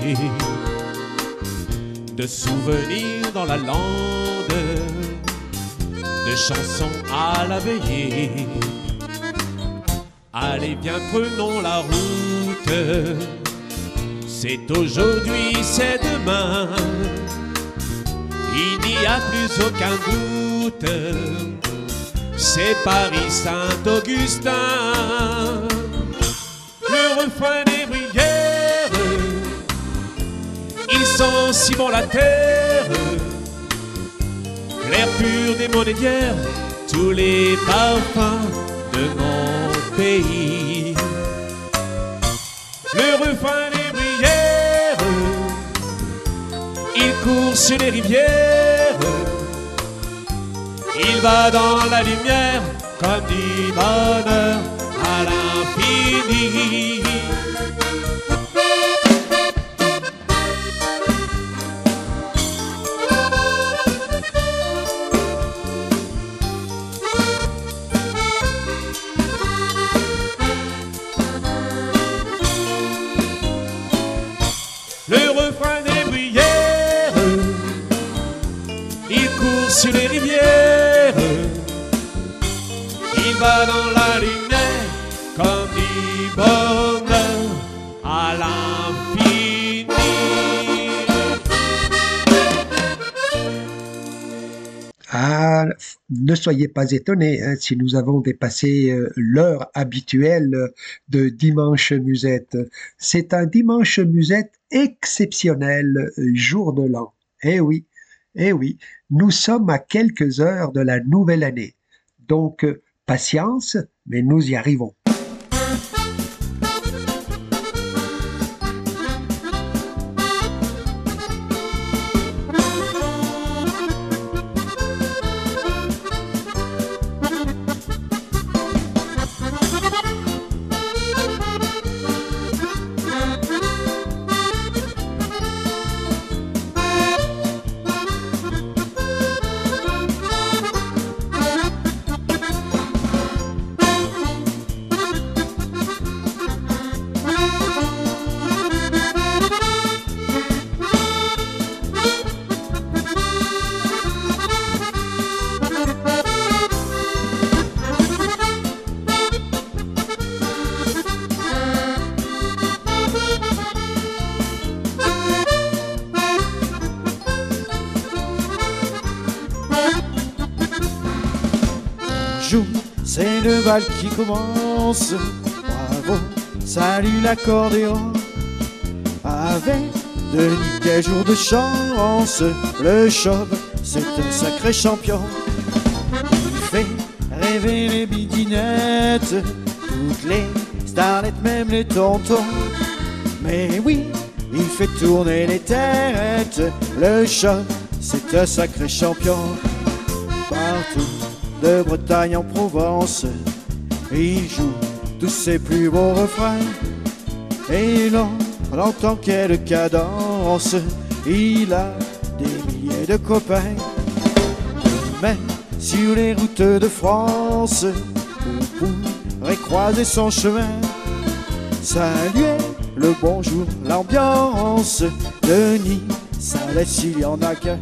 de souvenirs dans la lande, de chansons à la veillée. Allez bien, prenons la route, c'est aujourd'hui, c'est demain, il n'y a plus aucun doute c'est Paris Saint-Augustin. Le refrain des bruyères, ils sont si bons la terre. L'air pur des monétières, tous les parfums de mon pays. Le refrain des bruyères, il court sur les rivières il va dans la lumière comme du bonheur
ne soyez pas étonnés hein, si nous avons dépassé euh, l'heure habituelle de Dimanche Musette. C'est un Dimanche Musette exceptionnel, jour de l'an. Eh oui, eh oui, nous sommes à quelques heures de la nouvelle année. Donc, Patience, mais nous y arrivons.
Bravo, salut l'accordéon. Avec Denis, quel jour de chance. Le chauve, c'est un sacré champion. Il fait rêver les bidinettes, toutes les starlettes, même les tontons. Mais oui, il fait tourner les têtes. Le chauve, c'est un sacré champion. Partout de Bretagne en Provence. Il joue tous ses plus beaux refrains. Et l'on entend quelle cadence. Il a des milliers de copains. Mais sur les routes de France, vous pourrez croiser son chemin. Saluer le bonjour, l'ambiance. Denis, ça laisse, il y en a qu'un.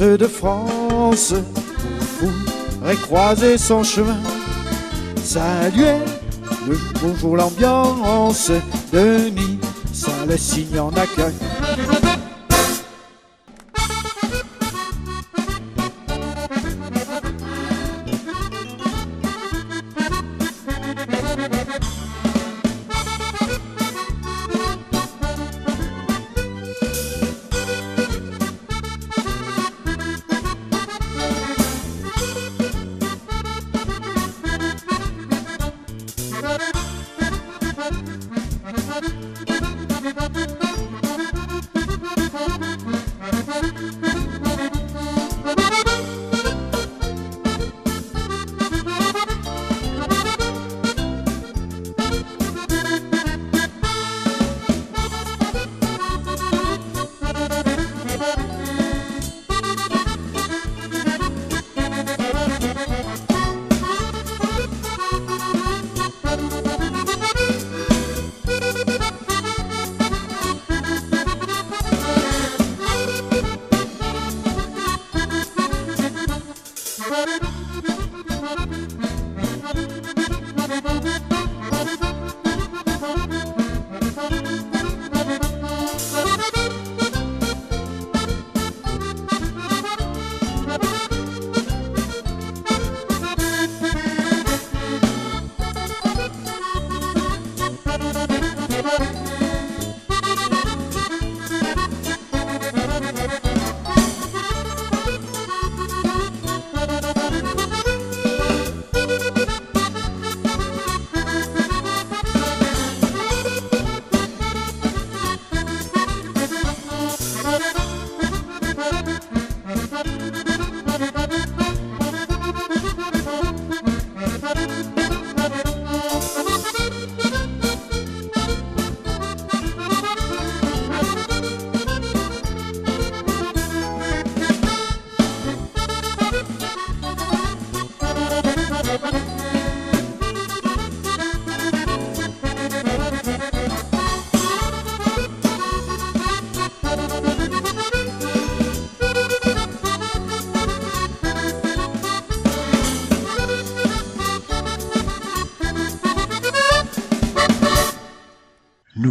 De France, vous pourrez croiser son chemin. Saluer le bonjour, l'ambiance. Denis, ça le signe en accueil.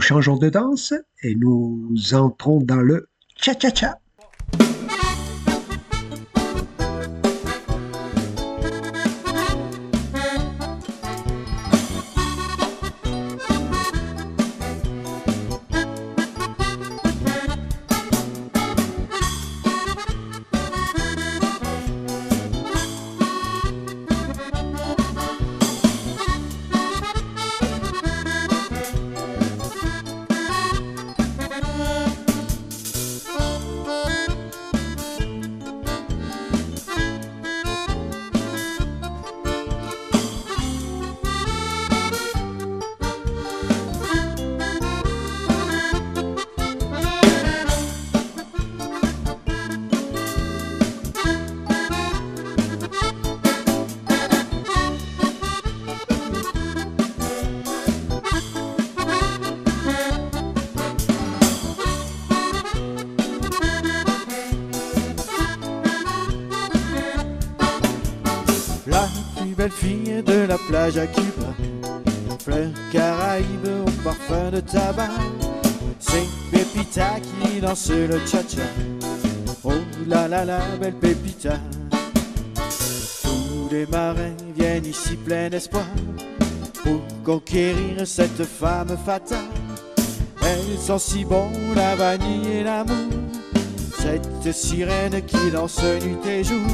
Changeons de danse et nous entrons dans le cha-cha-cha.
Le cha-cha. Oh là là la belle Pépita. Tous les marins viennent ici plein d'espoir pour conquérir cette femme fatale. Elles sont si bons, la vanille et l'amour. Cette sirène qui danse nuit et jour.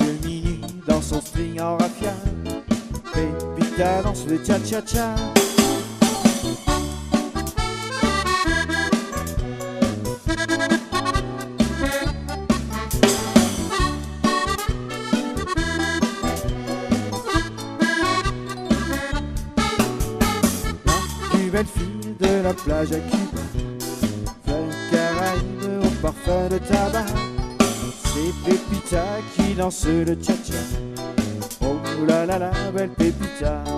À minuit dans son string en raffia. Pépita danse le cha-cha-cha. Plage à Cuba. Caraïbe au parfum de tabac. C'est Pépita qui danse le cha-cha. Oh là là la belle Pépita.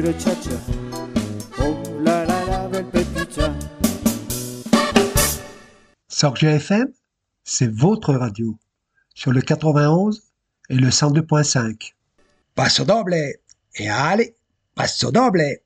Le cha-cha. Oh là là la belle Pépita.
Sorge FM, c'est votre radio. Sur le 91 et le 102.5. Passo doble. Et allez, passo doble.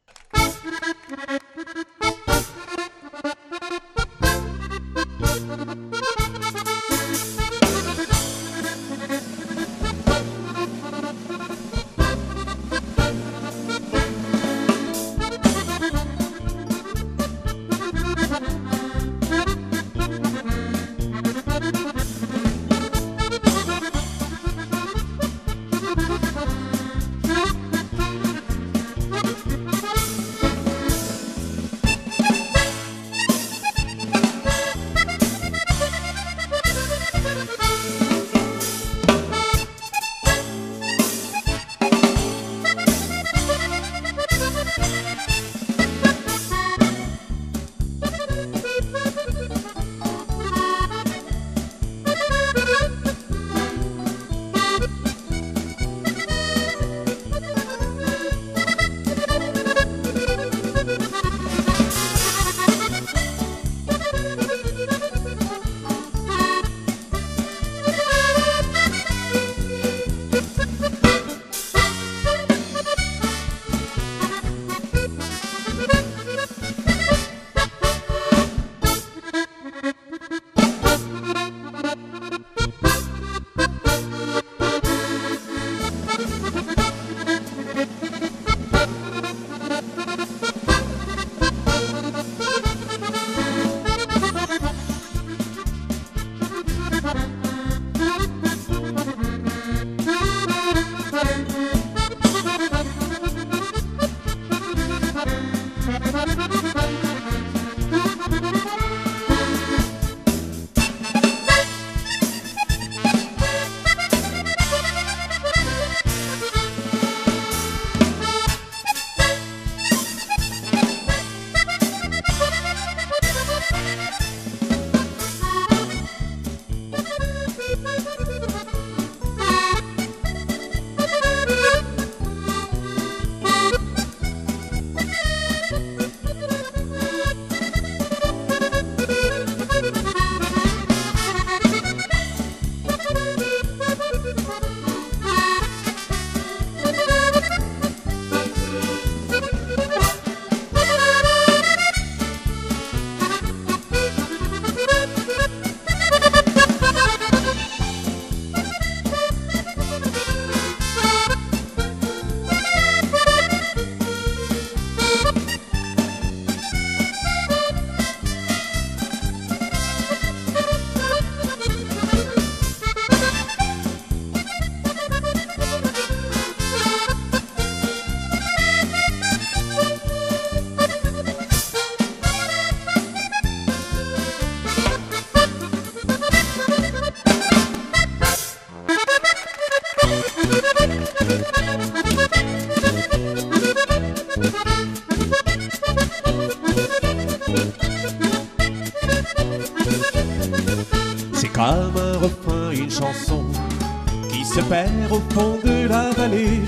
Au fond de la vallée.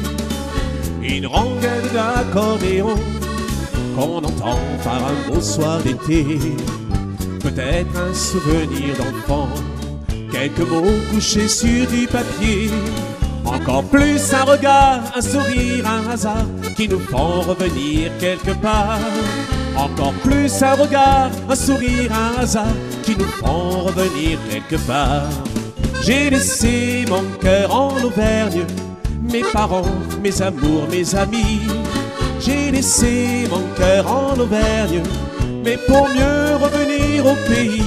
Une rengaine d'accordéon qu'on entend par un beau soir d'été. Peut-être un souvenir d'enfant, quelques mots couchés sur du papier. Encore plus un regard, un sourire, un hasard qui nous font revenir quelque part. Encore plus un regard, un sourire, un hasard qui nous font revenir quelque part. J'ai laissé mon cœur en Auvergne, mes parents, mes amours, mes amis. J'ai laissé mon cœur en Auvergne, mais pour mieux revenir au pays.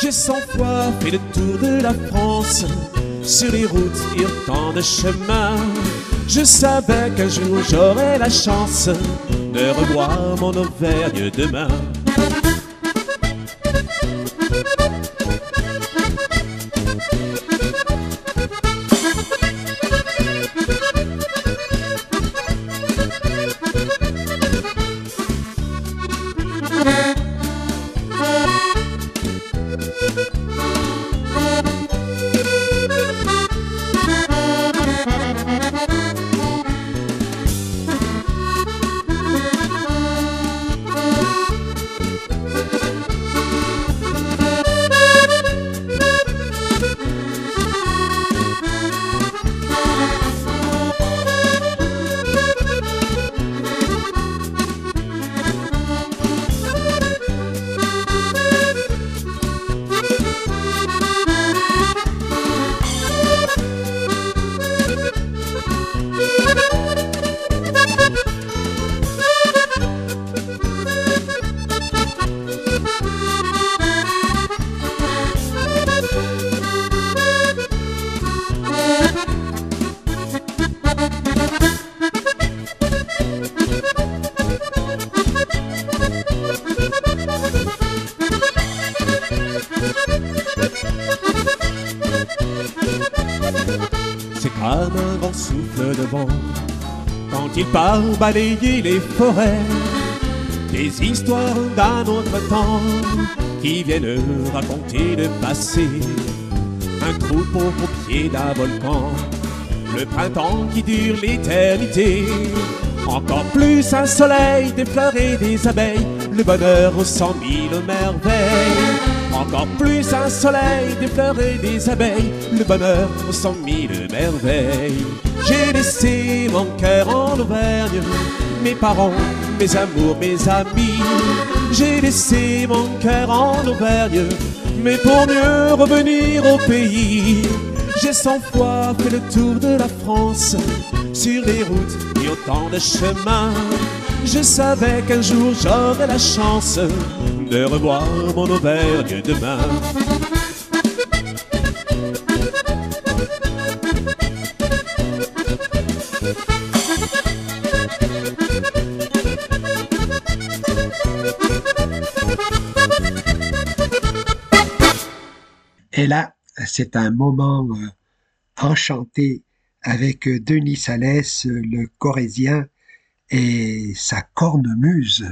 J'ai cent fois fait le tour de la France, sur les routes et autant de chemins. Je savais qu'un jour j'aurais la chance de revoir mon Auvergne demain. Balayer les forêts. Des histoires d'un autre temps qui viennent raconter le passé. Un troupeau au pied d'un volcan, le printemps qui dure l'éternité. Encore plus un soleil, des fleurs et des abeilles, le bonheur aux cent mille merveilles. Encore plus un soleil, des fleurs et des abeilles, le bonheur aux cent mille merveilles. J'ai laissé mon cœur en Auvergne, mes parents, mes amours, mes amis. J'ai laissé mon cœur en Auvergne, mais pour mieux revenir au pays. J'ai cent fois fait le tour de la France, sur les routes et autant de chemins. Je savais qu'un jour j'aurais la chance de revoir mon Auvergne demain.
C'est un moment euh, enchanté avec euh, Denis Salès, euh, le Corésien, et sa cornemuse.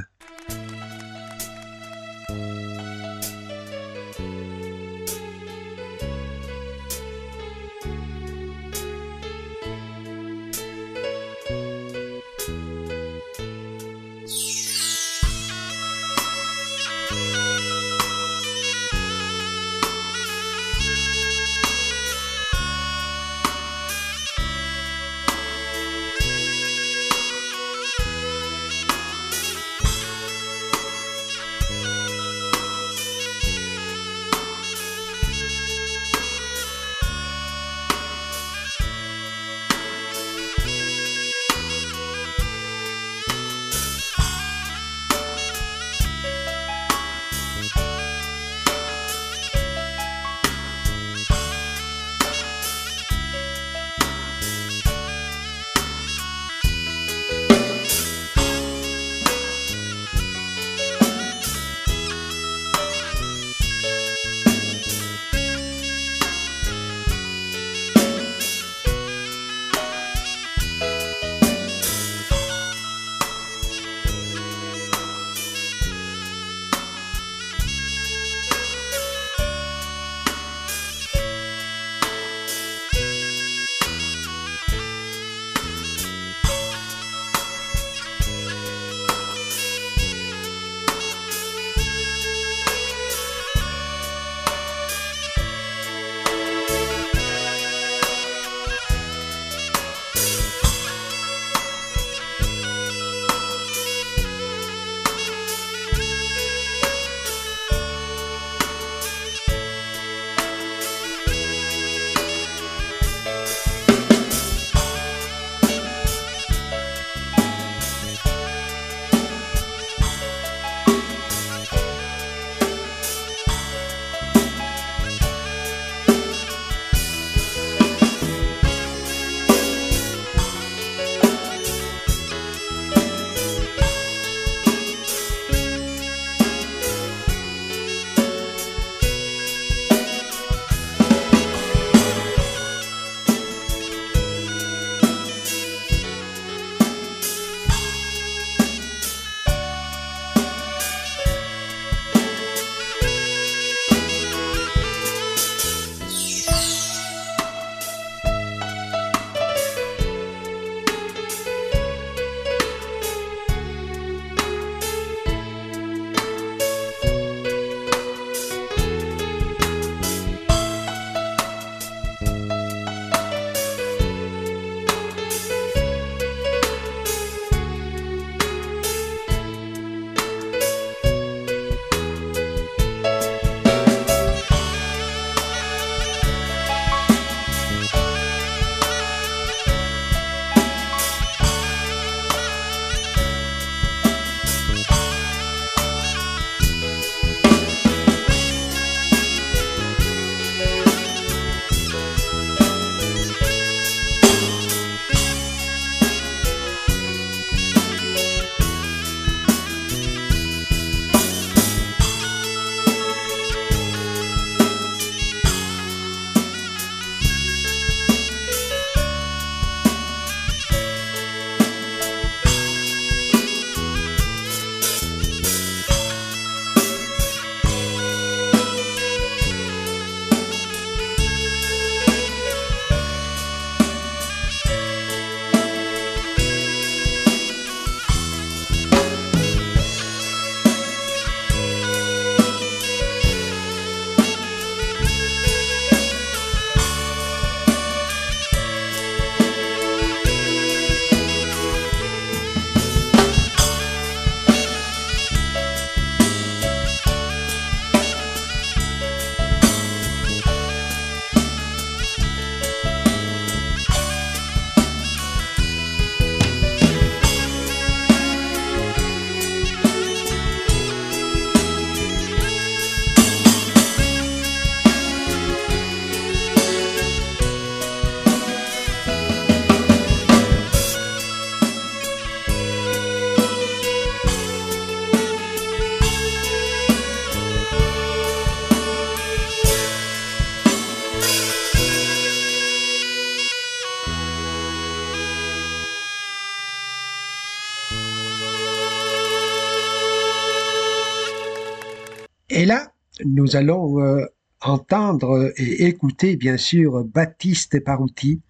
Nous allons euh, entendre et écouter bien sûr Baptiste Parouti,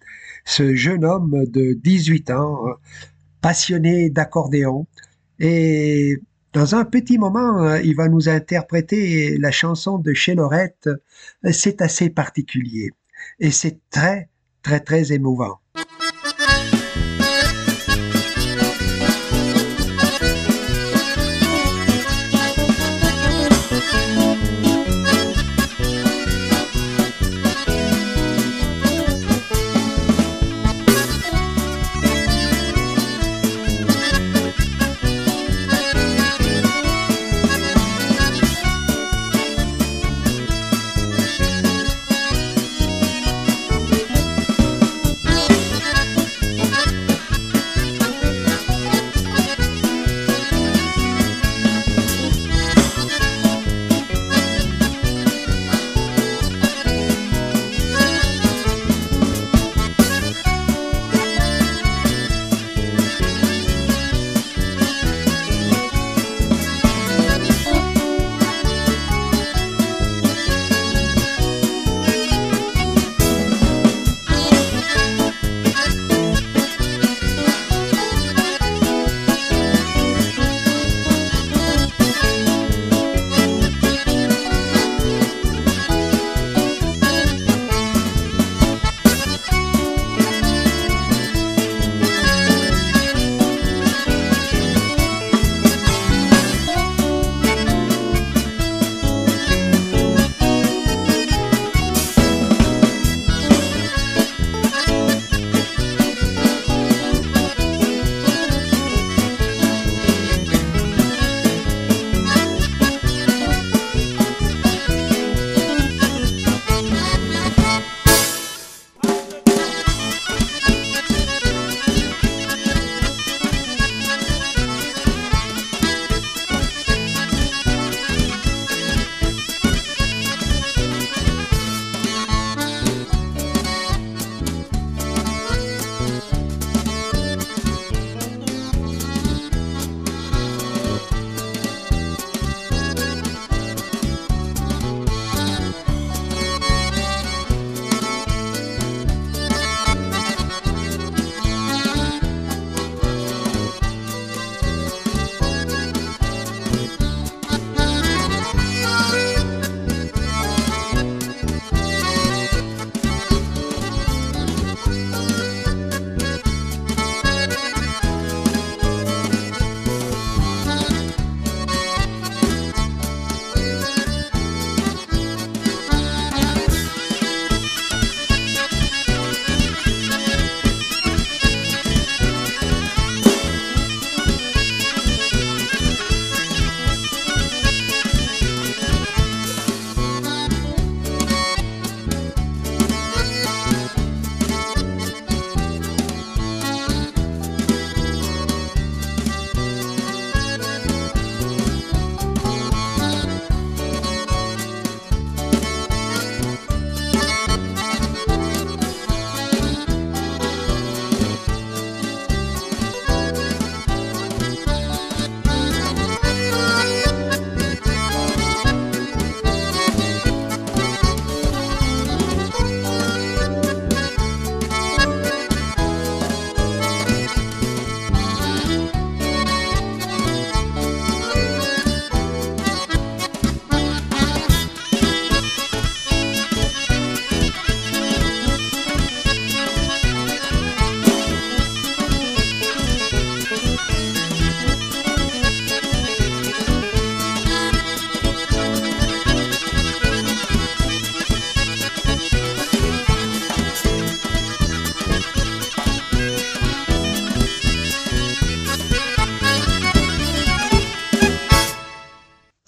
ce jeune homme de 18 ans, passionné d'accordéon. Et dans un petit moment, il va nous interpréter la chanson de Chez Lorette. C'est assez particulier et c'est très, très, très émouvant.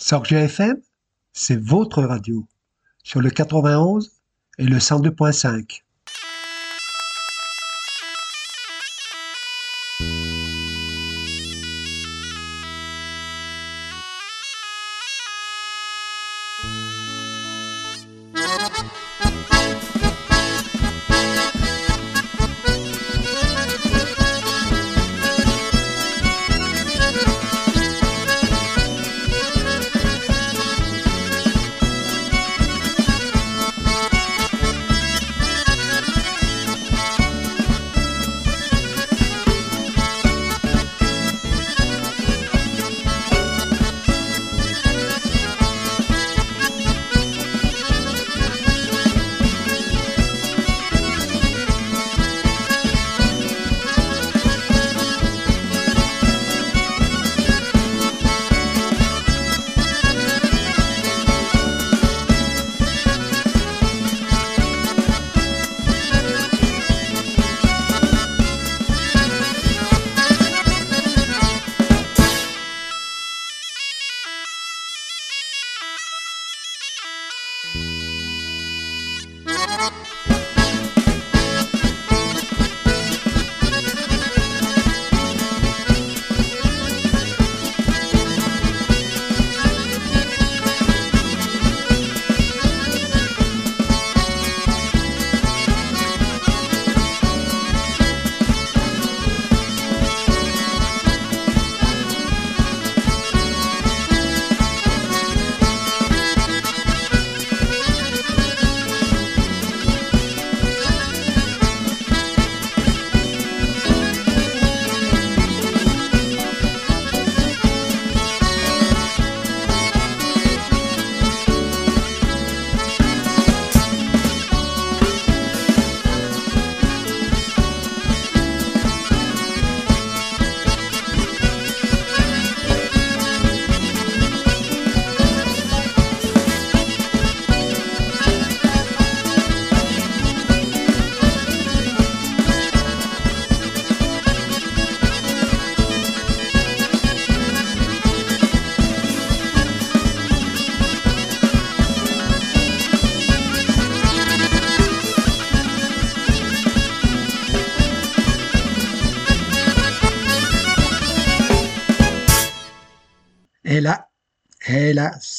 Sorge FM, c'est votre radio, sur le 91 et le 102.5.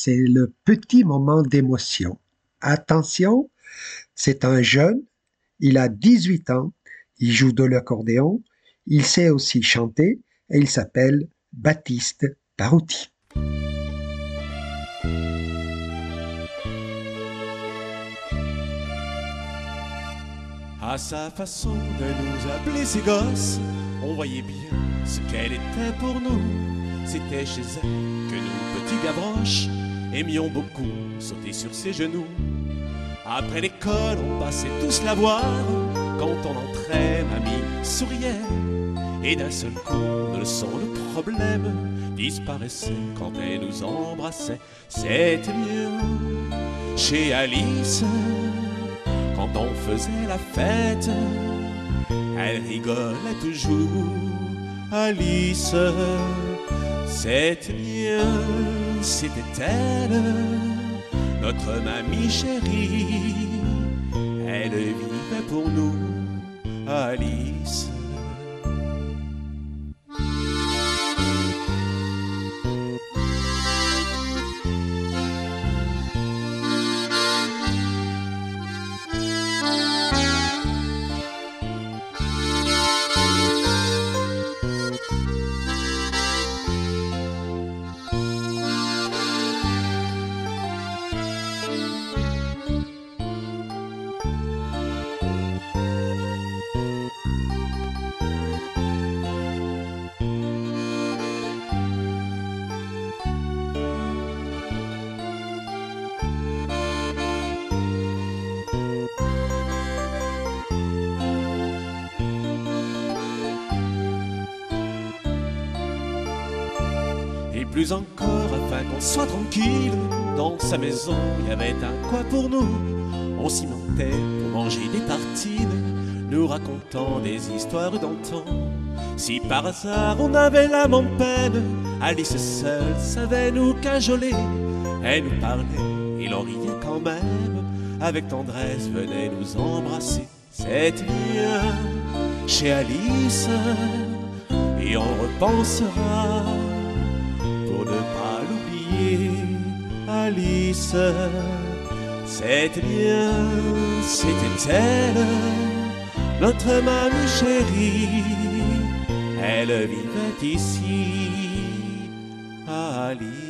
c'est le petit moment d'émotion. Attention, c'est un jeune, il a 18 ans, il joue de l'accordéon, il sait aussi chanter et il s'appelle Baptiste Parouti.
À sa façon de nous appeler ses gosses, on voyait bien ce qu'elle était pour nous. C'était chez elle que nous, petits gavroches, aimions beaucoup sauter sur ses genoux. Après l'école, on passait tous la voir. Quand on entrait, mamie souriait. Et d'un seul coup, le son, le problème disparaissait quand elle nous embrassait. C'était mieux chez Alice quand on faisait la fête. Elle rigolait toujours, Alice. C'était bien, c'était elle, notre mamie chérie. Elle vivait pour nous, Alice. Dans sa maison, il y avait un coin pour nous. On s'y mentait pour manger des tartines, nous racontant des histoires d'antan. Si par hasard on avait l'âme en peine, Alice seule savait nous cajoler. Elle nous parlait, il en riait quand même, avec tendresse venait nous embrasser. C'était bien chez Alice, et on repensera Alice. C'était bien, c'était elle, notre mamie chérie. Elle vivait ici, Alice.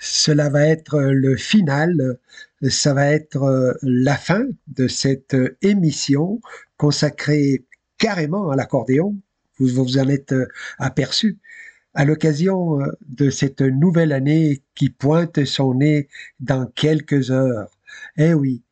Cela va être le final, ça va être la fin de cette émission consacrée carrément à l'accordéon. Vous vous en êtes aperçu à l'occasion de cette nouvelle année qui pointe son nez dans quelques heures. Eh oui,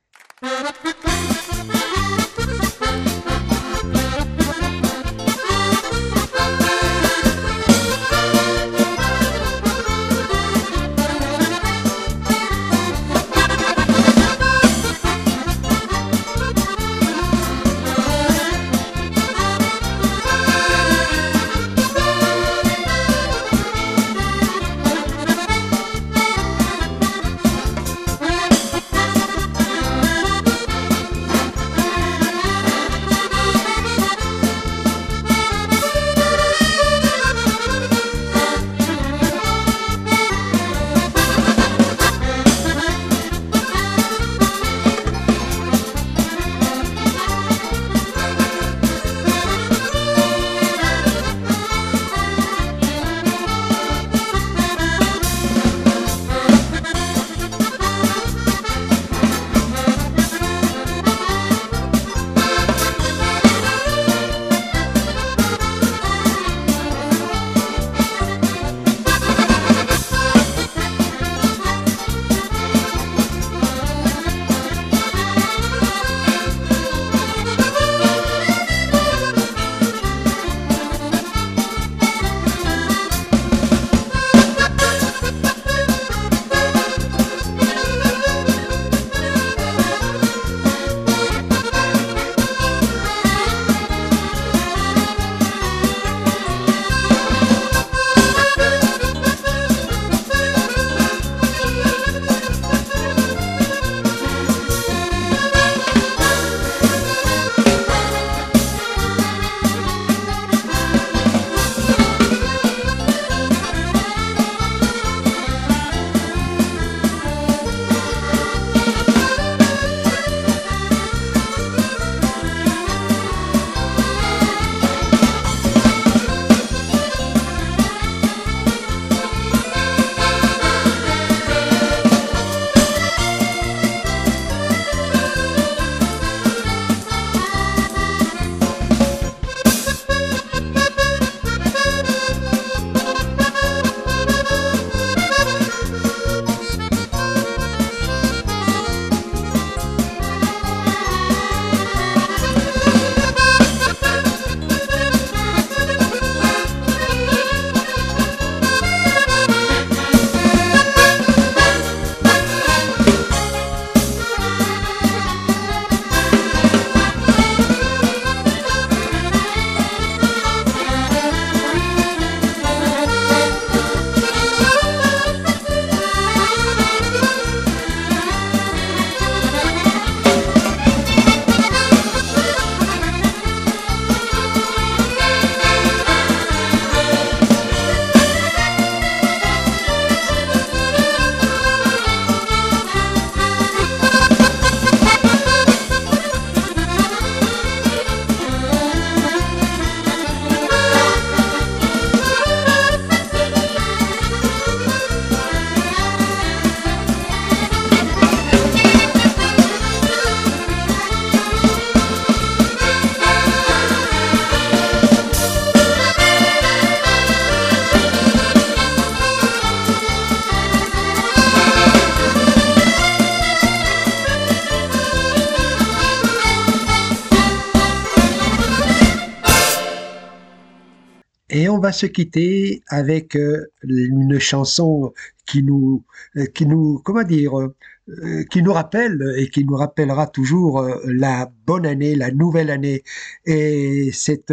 se quitter avec euh, une chanson qui nous, euh, qui nous, comment dire, euh, qui nous rappelle et qui nous rappellera toujours la bonne année, la nouvelle année. Et cette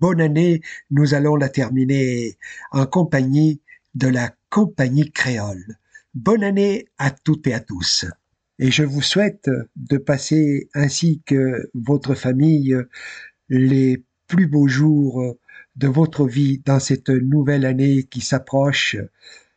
bonne année, nous allons la terminer en compagnie de la compagnie créole. Bonne année à toutes et à tous. Et je vous souhaite de passer ainsi que votre famille les plus beaux jours de votre vie dans cette nouvelle année qui s'approche.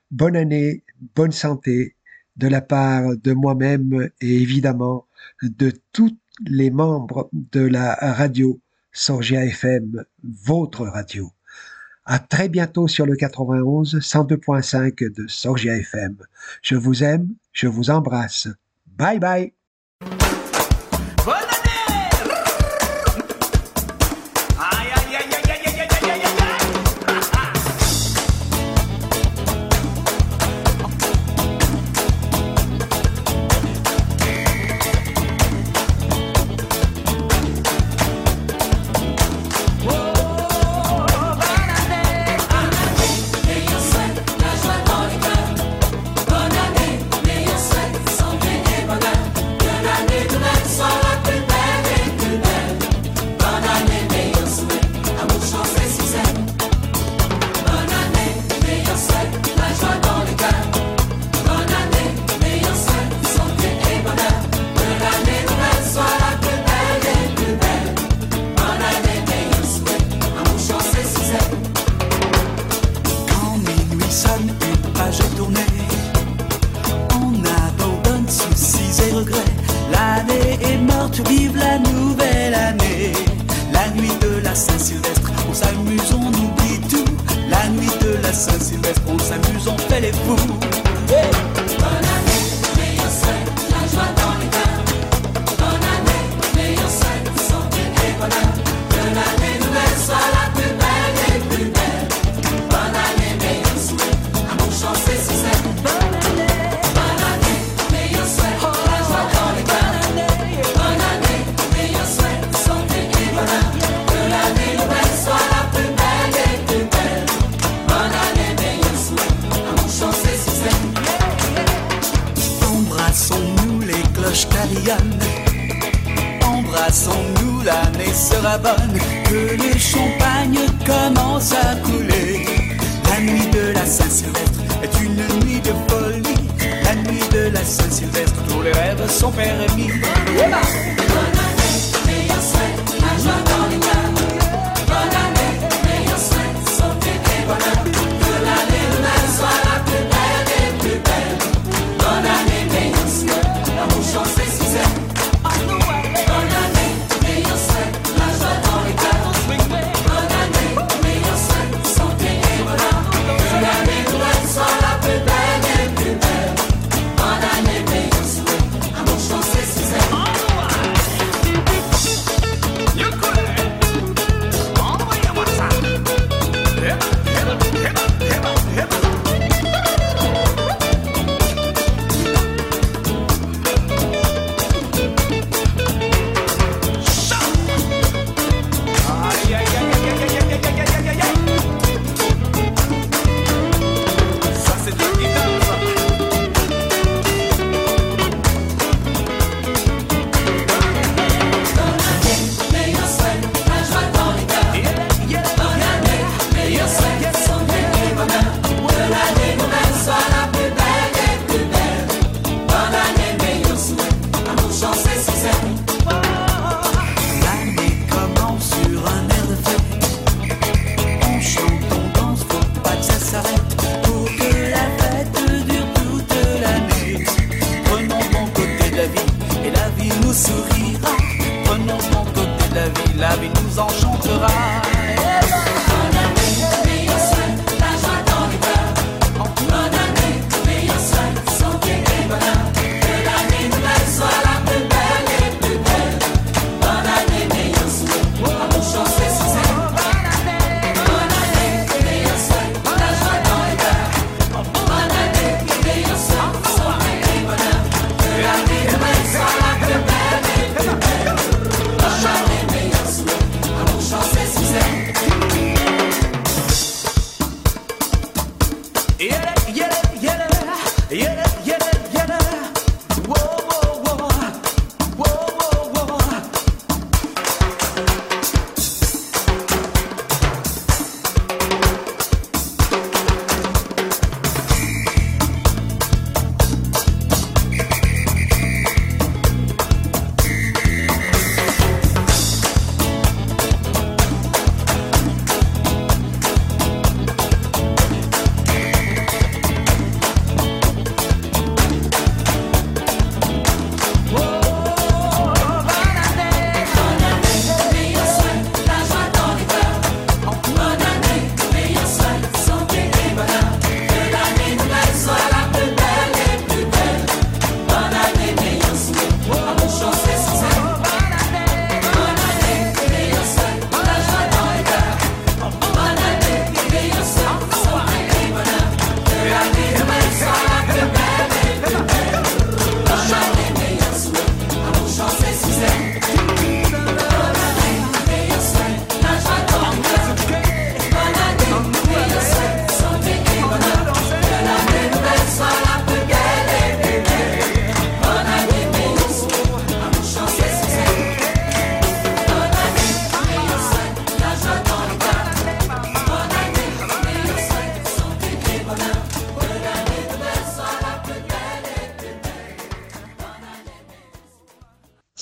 Bonne année, bonne santé de la part de moi-même et évidemment de tous les membres de la radio Sorgia FM, votre radio.
À très bientôt sur le 91 102.5 de Sorgia FM. Je vous aime, je vous embrasse. Bye bye.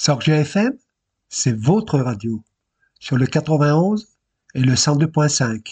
Sorgia FM, c'est votre radio sur le 91 et le 102.5.